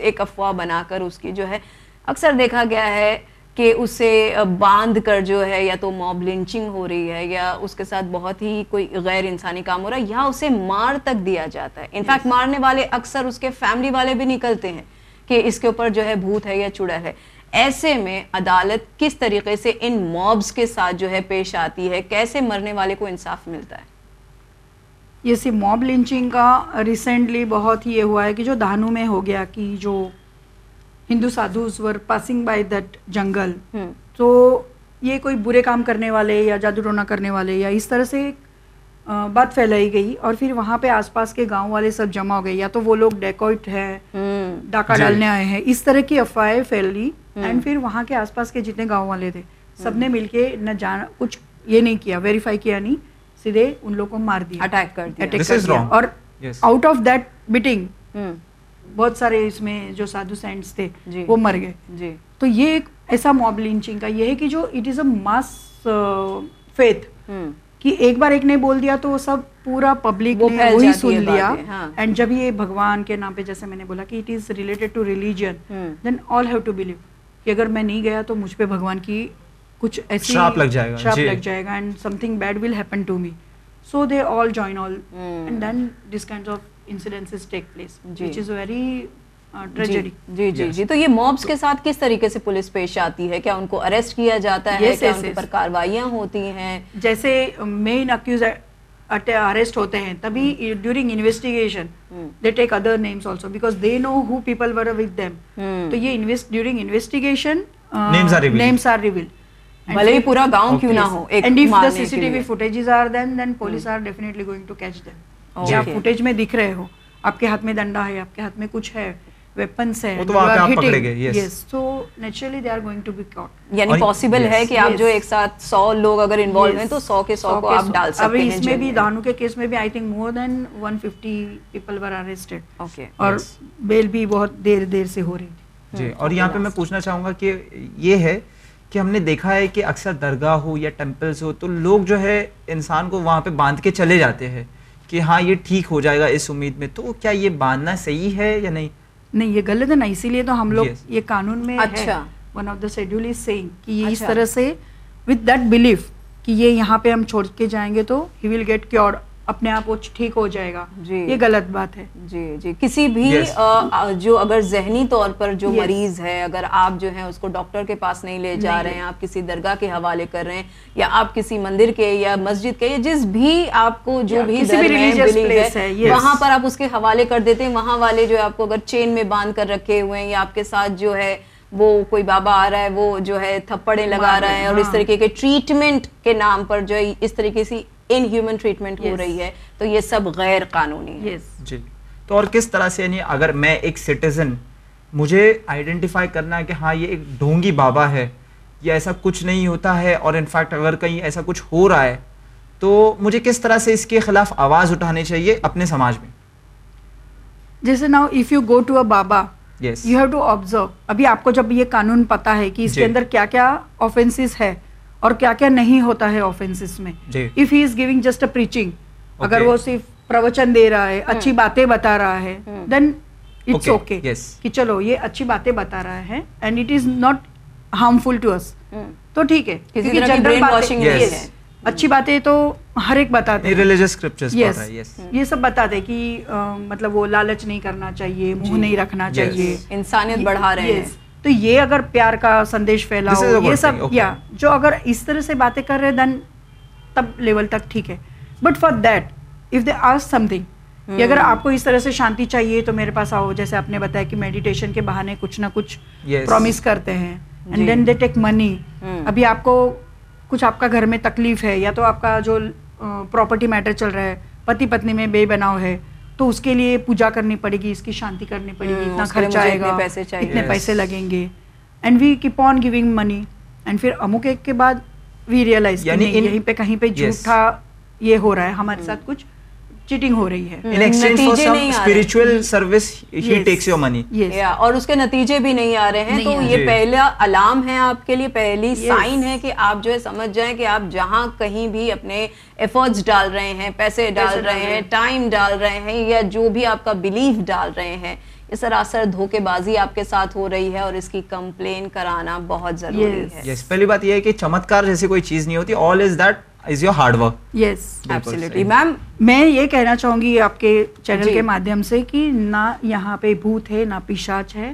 ایک افواہ بنا کر اس کی جو ہے اکثر دیکھا گیا ہے کہ اسے باندھ کر جو ہے یا تو موب لنچنگ ہو رہی ہے یا اس کے ساتھ بہت ہی کوئی غیر انسانی کام ہو رہا ہے یا اسے مار تک دیا جاتا ہے۔ انفیکٹ مارنے والے اکثر اس کے فیملی والے بھی نکلتے ہیں۔ کہ اس کے اوپر جو ہے بھوت ہے یا چڑیل ہے۔ ایسے میں عدالت کس طریقے سے ان موبز کے ساتھ جو ہے پیش آتی ہے؟ کیسے مرنے والے کو انصاف ملتا ہے؟ یہ سی موب لنچنگ کا ریسنٹلی بہت ہی یہ ہوا ہے کہ جو دہانو میں ہو گیا کہ جو Hindu sadhus were passing by that jungle تو یہ کوئی برے کام کرنے والے یا جادو ٹونا کرنے والے یا اس طرح سے ایک بات پھیلائی گئی اور پھر وہاں پہ آس پاس کے گاؤں والے سب جمع ہو گئے۔ یا تو وہ لوگ ڈیکوٹ ہے ہم، ڈاکہ جی۔ ڈالنے آئے ہیں۔ اس طرح کی افواہیں پھیل لی اینڈ پھر وہاں کے آس پاس کے جتنے گاؤں والے تھے سب نے مل کے نہ جانا کچھ یہ نہیں کیا ویریفائی کیا نہیں سیدھے ان لوگ کو مار دیا۔ Attack کر دیا۔ This کر دیا. اور. آؤٹ آف دیٹ بیٹنگ ہم، بہت سارے اس میں جو سادھو سینٹس تھے جی۔ وہ مر گئے۔ جی۔ تو یہ ایک ایسا موب لنچنگ کا یہ ہے کہ جو it is a mass faith کہ ایک بار ایک نے بول دیا تو وہ سب پورا پبلک نے وہی سن لیا باتیں، ہاں۔ اینڈ جب یہ بھگوان کے نام پہ جیسے میں نے بولا کہ it is related to religion. Then all have to believe کہ اگر میں نہیں گیا تو مجھ پہ بھگوان کی کچھ ایسی شراپ لگ جائے گا، شراپ جی۔ لگ جائے گا and something bad will happen to me so they all join all. And then this kind of incidents take place. Which is very tragedy جی جی Yes. جی۔ تو یہ موبس کے ساتھ کس طریقے سے پولیس پیش آتی ہے؟ کیا ان کو اریسٹ کیا جاتا ہے؟ کیا ان. پر کارروائیاں ہوتی ہیں؟ جیسے مین اکیوز اریسٹ ہوتے ہیں تبھی during investigation they take other names also because they know who people were with them. تو یہ during investigation Names are revealed. Names are reveal بھلے ہی پورا گاؤں کیوں نہ ہو and if the C C T V. Footages are then then police are definitely going to catch them. آپ footage میں دکھ رہے ہو آپ کے ہاتھ میں ڈنڈا ہے آپ کے ہاتھ میں کچھ ہے ویپنس وہ تو naturally they are going to be caught یعنی پاسبل ہے. کہ آپ. جو ایک ساتھ سو لوگ اگر انوالو ہیں تو سو کے سو کو آپ ڈال سکتے ہیں اس میں بھی دانو کے کیس میں بھی I think more than one fifty people were arrested okay اور بیل بھی بہت دیر دیر سے ہو رہی تھی۔ جی اور یہاں پہ میں پوچھنا چاہوں گا کہ یہ ہے کہ ہم نے دیکھا ہے کہ اکثر درگاہ ہو یا ٹیمپلز ہو تو لوگ جو ہے انسان کو وہاں پہ باندھ کے چلے جاتے ہیں کہ ہاں یہ ٹھیک ہو جائے گا اس امید میں تو کیا یہ باندھنا صحیح ہے یا نہیں؟ نہیں یہ غلط ہے نا اسی لیے تو ہم لوگ. یہ قانون میں اچھا۔ One of the schedule is saying کہ یہ اس اچھا۔ طرح سے وتھ دیٹ بلیف کہ یہ یہاں پہ ہم چھوڑ کے جائیں گے تو ہی ول گیٹ کیور اپنے آپ وہ ٹھیک ہو جائے گا جی۔ یہ غلط بات ہے جی جی کسی بھی جو اگر ذہنی طور پر جو. مریض ہے اگر آپ جو ہے اس کو ڈاکٹر کے پاس نہیں لے جا رہے ہیں آپ کسی درگاہ کے حوالے کر رہے ہیں یا آپ کسی مندر کے یا مسجد کے یا جس بھی آپ کو جو بھی. وہاں پر آپ اس کے حوالے کر دیتے ہیں وہاں والے جو ہے آپ کو اگر چین میں باندھ کر رکھے ہوئے ہیں یا آپ کے ساتھ جو ہے وہ کوئی بابا آ رہا ہے وہ جو ہے تھپڑے لگا رہا رہے ہے ہیں، اور اس ہاں۔ طریقے کے ٹریٹمنٹ کے نام پر جو ہے اس طریقے سے ان ہیومن ٹریٹمنٹ ہو. رہی ہے تو یہ سب غیر قانونی ہے جی۔ تو اور کس طرح سے یعنی اگر میں ایک سٹیزن مجھے آئیڈینٹیفائی کرنا ہے کہ ہاں یہ ایک ڈھونگی بابا ہے یا ایسا کچھ نہیں ہوتا ہے اور انفیکٹ اگر کہیں ایسا کچھ ہو رہا ہے تو مجھے کس طرح سے اس کے خلاف آواز اٹھانی چاہیے اپنے سماج میں؟ جیسے now if you go to a baba you have to observe ابھی آپ کو جب یہ قانون پتا ہے کہ اس جی۔ کے اندر کیا کیا آفینسز ہے اور کیا کیا نہیں ہوتا ہے آفینسز میں. جی. If he is giving just a preaching اگر. وہ صرف پروچن دے رہا ہے اچھی باتیں بتا رہا ہے دین اٹس اوکے. کہ چلو یہ اچھی باتیں بتا رہا ہے and it is not harmful to us تو ٹھیک ہے۔ اچھی باتیں تو ہر ایک بتاتے ہیں. یہ سب بتاتے کہ مطلب وہ لالچ نہیں کرنا چاہیے منہ نہیں رکھنا. چاہیے۔ انسانیت بڑھا رہے ہیں. تو یہ اگر پیار کا سندیش پھیلاؤ good یہ سب. یا جو اگر اس طرح سے باتیں کر رہے دین تب لیول تک ٹھیک ہے but for that if they ask something کہ اگر آپ کو اس طرح سے شانتی چاہیے تو میرے پاس آؤ جیسے آپ نے بتایا کہ میڈیٹیشن کے بہانے کچھ نہ کچھ. پرومس کرتے ہیں۔ And then they take money. ابھی آپ کو کچھ آپ کا گھر میں تکلیف ہے یا تو آپ کا جو پراپرٹی میٹر چل رہا ہے پتی پتنی میں بے بناؤ ہے تو اس کے لیے پوجا کرنی پڑے گی اس کی شانتی کرنی پڑے گی اتنا خرچہ مجھے آئے گا پیسے۔ اتنے. پیسے لگیں گے and we keep on giving money and پھر اموک ایک کے بعد وی ریئلائز یعنی ان- یہیں پہ کہیں پہ. جھوٹا یہ ہو رہا ہے ہمارے ساتھ کچھ چیٹنگ ہو رہی ہے اور اس کے نتیجے بھی نہیں آ رہے ہیں تو یہ۔ پہلا علام ہے آپ کے لیے پہلی. سائن ہے کہ آپ جو ہے سمجھ جائیں کہ آپ جہاں کہیں بھی اپنے ایفرٹس ڈال رہے ہیں پیسے ڈال رہے ہیں۔ ٹائم ڈال رہے ہیں یا جو بھی آپ کا بلیف ڈال رہے ہیں یہ سراسر دھوکے بازی آپ کے ساتھ ہو رہی ہے اور اس کی کمپلین کرانا بہت ضروری Yes. ہے پہلی بات یہ ہے کہ چمتکار جیسی کوئی چیز نہیں ہوتی all is that is your hard work yes Absolutely. Ma'am میں یہ کہنا چاہوں گی آپ کے چینل۔ کے مادھیم سے کہ نہ یہاں پہ بھوت ہے نہ پیشاچ ہے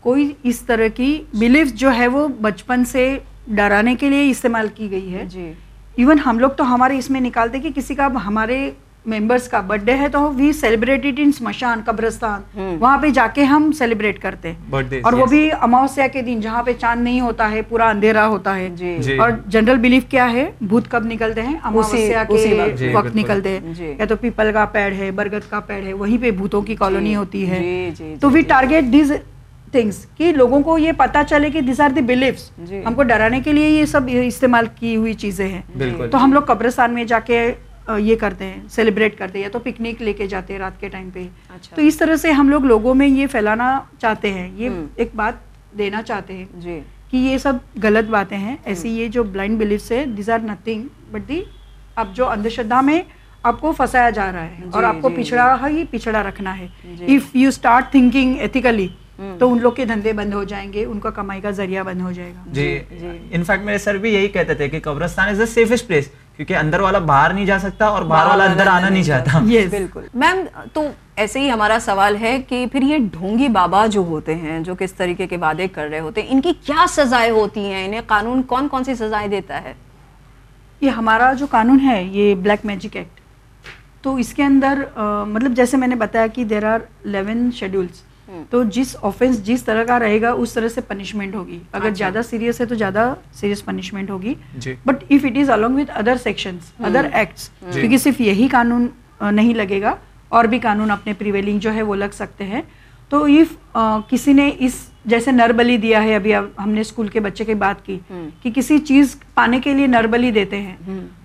کوئی اس طرح کی بلیف جو ہے وہ بچپن سے ڈرانے کے لیے استعمال کی گئی ہے جی ایون ہم لوگ تو ہمارے اس میں نکالتے کہ کسی کا ہمارے ممبرس کا برتھ ڈے ہے تو وی سیلیبریٹ ان سمشان قبرستان۔ وہاں پہ جا کے ہم سیلیبریٹ کرتے ہیں اور وہ. بھی اماوسیا کے دن جہاں پہ چاند نہیں ہوتا ہے پورا اندھیرا ہوتا ہے جی جی اور جنرل بلیف کیا ہے بھوت کب نکلتے ہیں اماوسیا کے وقت۔ جی، وقت۔ نکلتے۔ ہیں یا تو پیپل کا پیڑ ہے برگد کا پیڑ ہے وہیں پہ بھوتوں کی کالونی ہوتی ہے تو وی۔ ٹارگیٹ دیز تھنگس کہ لوگوں کو یہ پتا چلے کہ دیز آر دی بلیفس۔ ہم کو ڈرانے کے لیے یہ سب استعمال کی ہوئی چیزیں ہیں تو ہم لوگ قبرستان میں جا کے یہ کرتے ہیں سیلیبریٹ کرتے ہیں یا تو پکنک لے کے جاتے ہیں رات کے ٹائم پہ۔ اچھا۔ تو اس طرح سے ہم لوگ لوگوں میں یہ پھیلانا چاہتے ہیں یہ۔ ایک بات دینا چاہتے ہیں جی۔ کہ یہ سب غلط باتیں ہیں۔ ایسی یہ جو بلائنڈ بلیفس ہے these are nothing but the اب جو اندھ شردھا میں آپ کو پھنسایا جا رہا ہے اور جی، آپ کو جی، پچھڑا ہی پچھڑا رکھنا ہے۔ If you start thinking ethically تو ان لوگ کے دھندے بند ہو جائیں گے ان کا کمائی کا ذریعہ بند ہو جائے گا۔ جی۔ انفیکٹ میرے سر بھی یہی کہتے تھے کہ قبرستان از دا سیفسٹ پلیس کیونکہ اندر والا باہر نہیں جا سکتا اور باہر والا اندر آنا نہیں چاہتا۔ بالکل۔ میم تو ایسے ہی ہمارا سوال ہے کہ پھر یہ ڈھونگی بابا جو ہوتے ہیں جو کس طریقے کے وعدے کر رہے ہوتے ہیں ان کی کیا سزائیں ہوتی ہیں؟ انہیں قانون کون کون سی سزائیں دیتا ہے؟ یہ ہمارا جو قانون ہے یہ بلیک میجک ایکٹ تو اس کے اندر مطلب جیسے میں نے بتایا کہ دیر آر الیون شیڈولس تو جس آفینس جس طرح کا رہے گا اس طرح سے پنشمنٹ ہوگی۔ اگر زیادہ سیریس ہے تو زیادہ سیریس پنشمنٹ ہوگی۔ But if it is along with other sections other acts کیونکہ صرف یہی قانون نہیں لگے گا اور بھی قانون اپنے پریویلنگ جو ہے وہ لگ سکتے ہیں۔ تو اف کسی نے اس جیسے نربلی دیا ہے ابھی ہم نے اسکول کے بچے کی بات کی کہ کسی چیز پانے کے لیے نربلی دیتے ہیں۔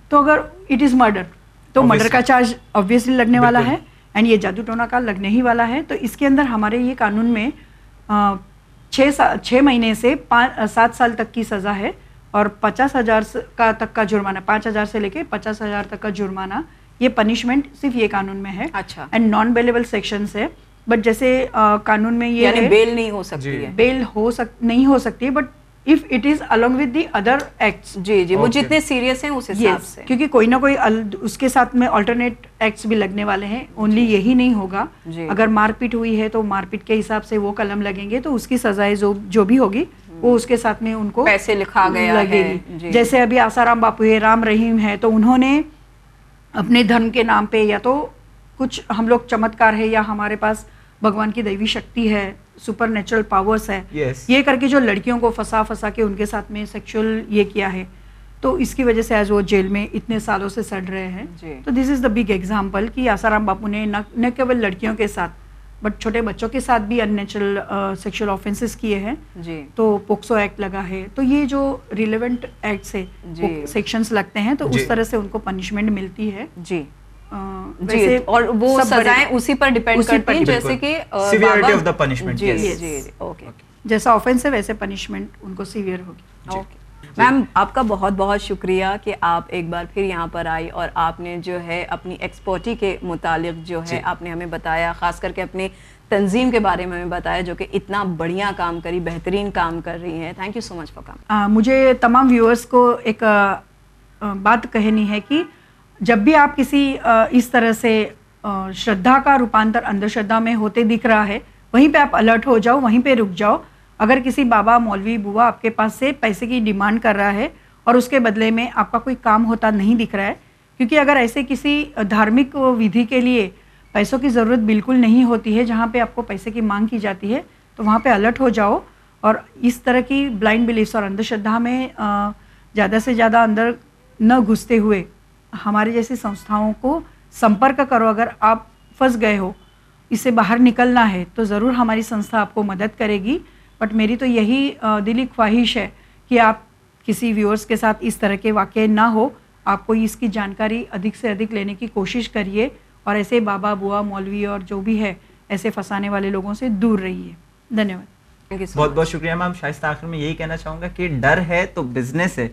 تو اگر اٹ از مرڈر تو مرڈر کا چارج آبویسلی لگنے والا ہے۔ اینڈ یہ جادو ٹونا کا لگنے ہی والا ہے تو اس کے اندر ہمارے یہ قانون میں چھ چھ مہینے سے سات سال تک کی سزا ہے اور پچاس ہزار کا تک کا جرمانہ پانچ ہزار سے لے کے پچاس ہزار تک کا جرمانہ یہ پنشمنٹ صرف یہ قانون میں ہے۔ اچھا۔ اینڈ نان بیلیبل سیکشنس ہے۔ بٹ جیسے قانون میں یہ یعنی بیل نہیں ہو سکتی ہے۔ بیل ہو سک نہیں ہو سکتی but if it is with the other acts جی جی وہ. جتنے سیریس ہیں اس حساب سے۔ کیونکہ کوئی نہ کوئی اس کے ساتھ میں آلٹرنیٹ ایکٹس بھی لگنے والے ہیں اونلی یہی نہیں ہوگا۔ جی۔ اگر مار پیٹ ہوئی ہے تو مار پیٹ کے حساب سے وہ قلم لگیں گے تو اس کی سزائے جو بھی ہوگی وہ اس کے ساتھ میں ان کو پیسے لکھا گیا لگے گی۔ جی۔ جیسے ابھی آسارام باپو ہے رام رحیم ہے تو انہوں نے اپنے دھرم کے نام پہ یا تو کچھ ہم لوگ چمتکار ہے یا ہمارے پاس بھگوان کی دیوی شکتی ہے سپر نیچرل پاورس ہے یہ کر کے جو لڑکیوں کو پھنسا پھنسا کے ان کے ساتھ میں سیکچوئل یہ کیا ہے تو اس کی وجہ سے آج وہ جیل میں اتنے سالوں سے سڑ رہے ہیں تو دس از دا بگ ایگزامپل کہ آسارام باپو نے نہ کیول لڑکیوں کے ساتھ بٹ چھوٹے بچوں کے ساتھ بھی ان نیچرل سیکشل آفینسز کیے ہیں جی تو پوکسو ایکٹ لگا ہے تو یہ جو ریلیونٹ ایکٹس ہے۔ سیکشنز لگتے ہیں تو۔ اس طرح سے ان کو پنشمنٹ ملتی ہے جی جی اور وہ سزائیں اسی پر ڈیپینڈ کرتی ہیں جیسے کہ آ، Severity بابا- of the punishment, جی. جی اوکے۔ جیسا آفینس ہے ویسے پنشمنٹ ان کو سیویئر ہوگی۔ اوکے میم آپ کا بہت بہت شکریہ کہ آپ ایک بار پھر یہاں پر آئی اور آپ نے جو ہے اپنی ایکسپرٹی کے متعلق جو ہے آپ نے ہمیں بتایا خاص کر کے اپنی تنظیم کے بارے میں ہمیں بتایا جو کہ اتنا بڑھیا کام کری بہترین کام کر رہی ہیں۔ Thank you so much for uh, مجھے تمام ویورز کو ایک بات کہنی ہے کہ جب بھی آپ کسی اس طرح سے شردھا کا روپانتر اندر شردھا میں ہوتے دکھ رہا ہے، وہیں پہ آپ الرٹ ہو جاؤ، وہیں پہ رک جاؤ۔ اگر کسی بابا مولوی بوا آپ کے پاس سے پیسے کی ڈیمانڈ کر رہا ہے اور اس کے بدلے میں آپ کا کوئی کام ہوتا نہیں دکھ رہا ہے، کیونکہ اگر ایسے کسی دھارمک ودھی کے لیے پیسوں کی ضرورت بالکل نہیں ہوتی ہے، جہاں پہ آپ کو پیسے کی مانگ کی جاتی ہے، تو وہاں پہ الرٹ ہو جاؤ۔ اور اس طرح کی بلائنڈ بلیفس اور اندھ شردھا میں زیادہ سے زیادہ اندر نہ گھستے ہوئے ہمارے جیسی سنستھاؤں کو سمپرک کرو اگر آپ پھنس گئے ہو اس سے باہر نکلنا ہے تو ضرور ہماری سنستھا آپ کو مدد کرے گی۔ بٹ میری تو یہی دلی خواہش ہے کہ آپ کسی ویورز کے ساتھ اس طرح کے واقع نہ ہو۔ آپ کو اس کی جانکاری ادھک سے ادھک لینے کی کوشش کریے اور ایسے بابا بوا مولوی اور جو بھی ہے ایسے پھنسانے والے لوگوں سے دور رہیے۔ دھنیہ واد بہت بہت شکریہ میم۔ شائستہ آخر میں یہی کہنا چاہوں گا کہ ڈر ہے تو بزنس ہے۔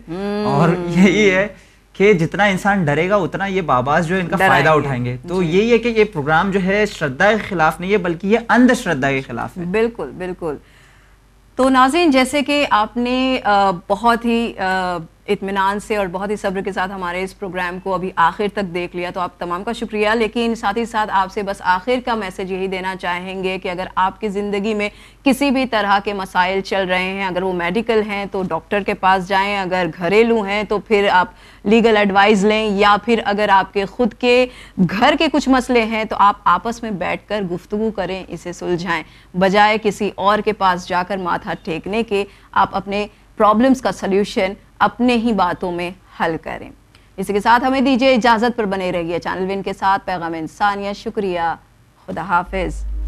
اور یہی ہے کہ جتنا انسان ڈرے گا اتنا یہ باباز جو ان کا فائدہ۔ اٹھائیں گے۔ تو یہی ہے کہ یہ پروگرام جو ہے شردھا کے خلاف نہیں ہے بلکہ یہ اندھ شردھا کے خلاف ہے۔ بالکل بالکل۔ تو ناظرین جیسے کہ آپ نے بہت ہی اطمینان سے اور بہت ہی صبر کے ساتھ ہمارے اس پروگرام کو ابھی آخر تک دیکھ لیا تو آپ تمام کا شکریہ۔ لیکن ساتھ ہی ساتھ آپ سے بس آخر کا میسج یہی دینا چاہیں گے کہ اگر آپ کی زندگی میں کسی بھی طرح کے مسائل چل رہے ہیں، اگر وہ میڈیکل ہیں تو ڈاکٹر کے پاس جائیں، اگر گھریلو ہیں تو پھر آپ لیگل ایڈوائز لیں، یا پھر اگر آپ کے خود کے گھر کے کچھ مسئلے ہیں تو آپ آپس میں بیٹھ کر گفتگو کریں، اسے سلجھائیں۔ بجائے کسی اور کے پاس جا کر ماتھا ٹیکنے کے آپ اپنے پرابلمس کا سلیوشن اپنے ہی باتوں میں حل کریں۔ اسی کے ساتھ ہمیں دیجیے اجازت پر بنے رہیے چینل ون کے ساتھ۔ پیغام انسانیہ، شکریہ۔ خدا حافظ۔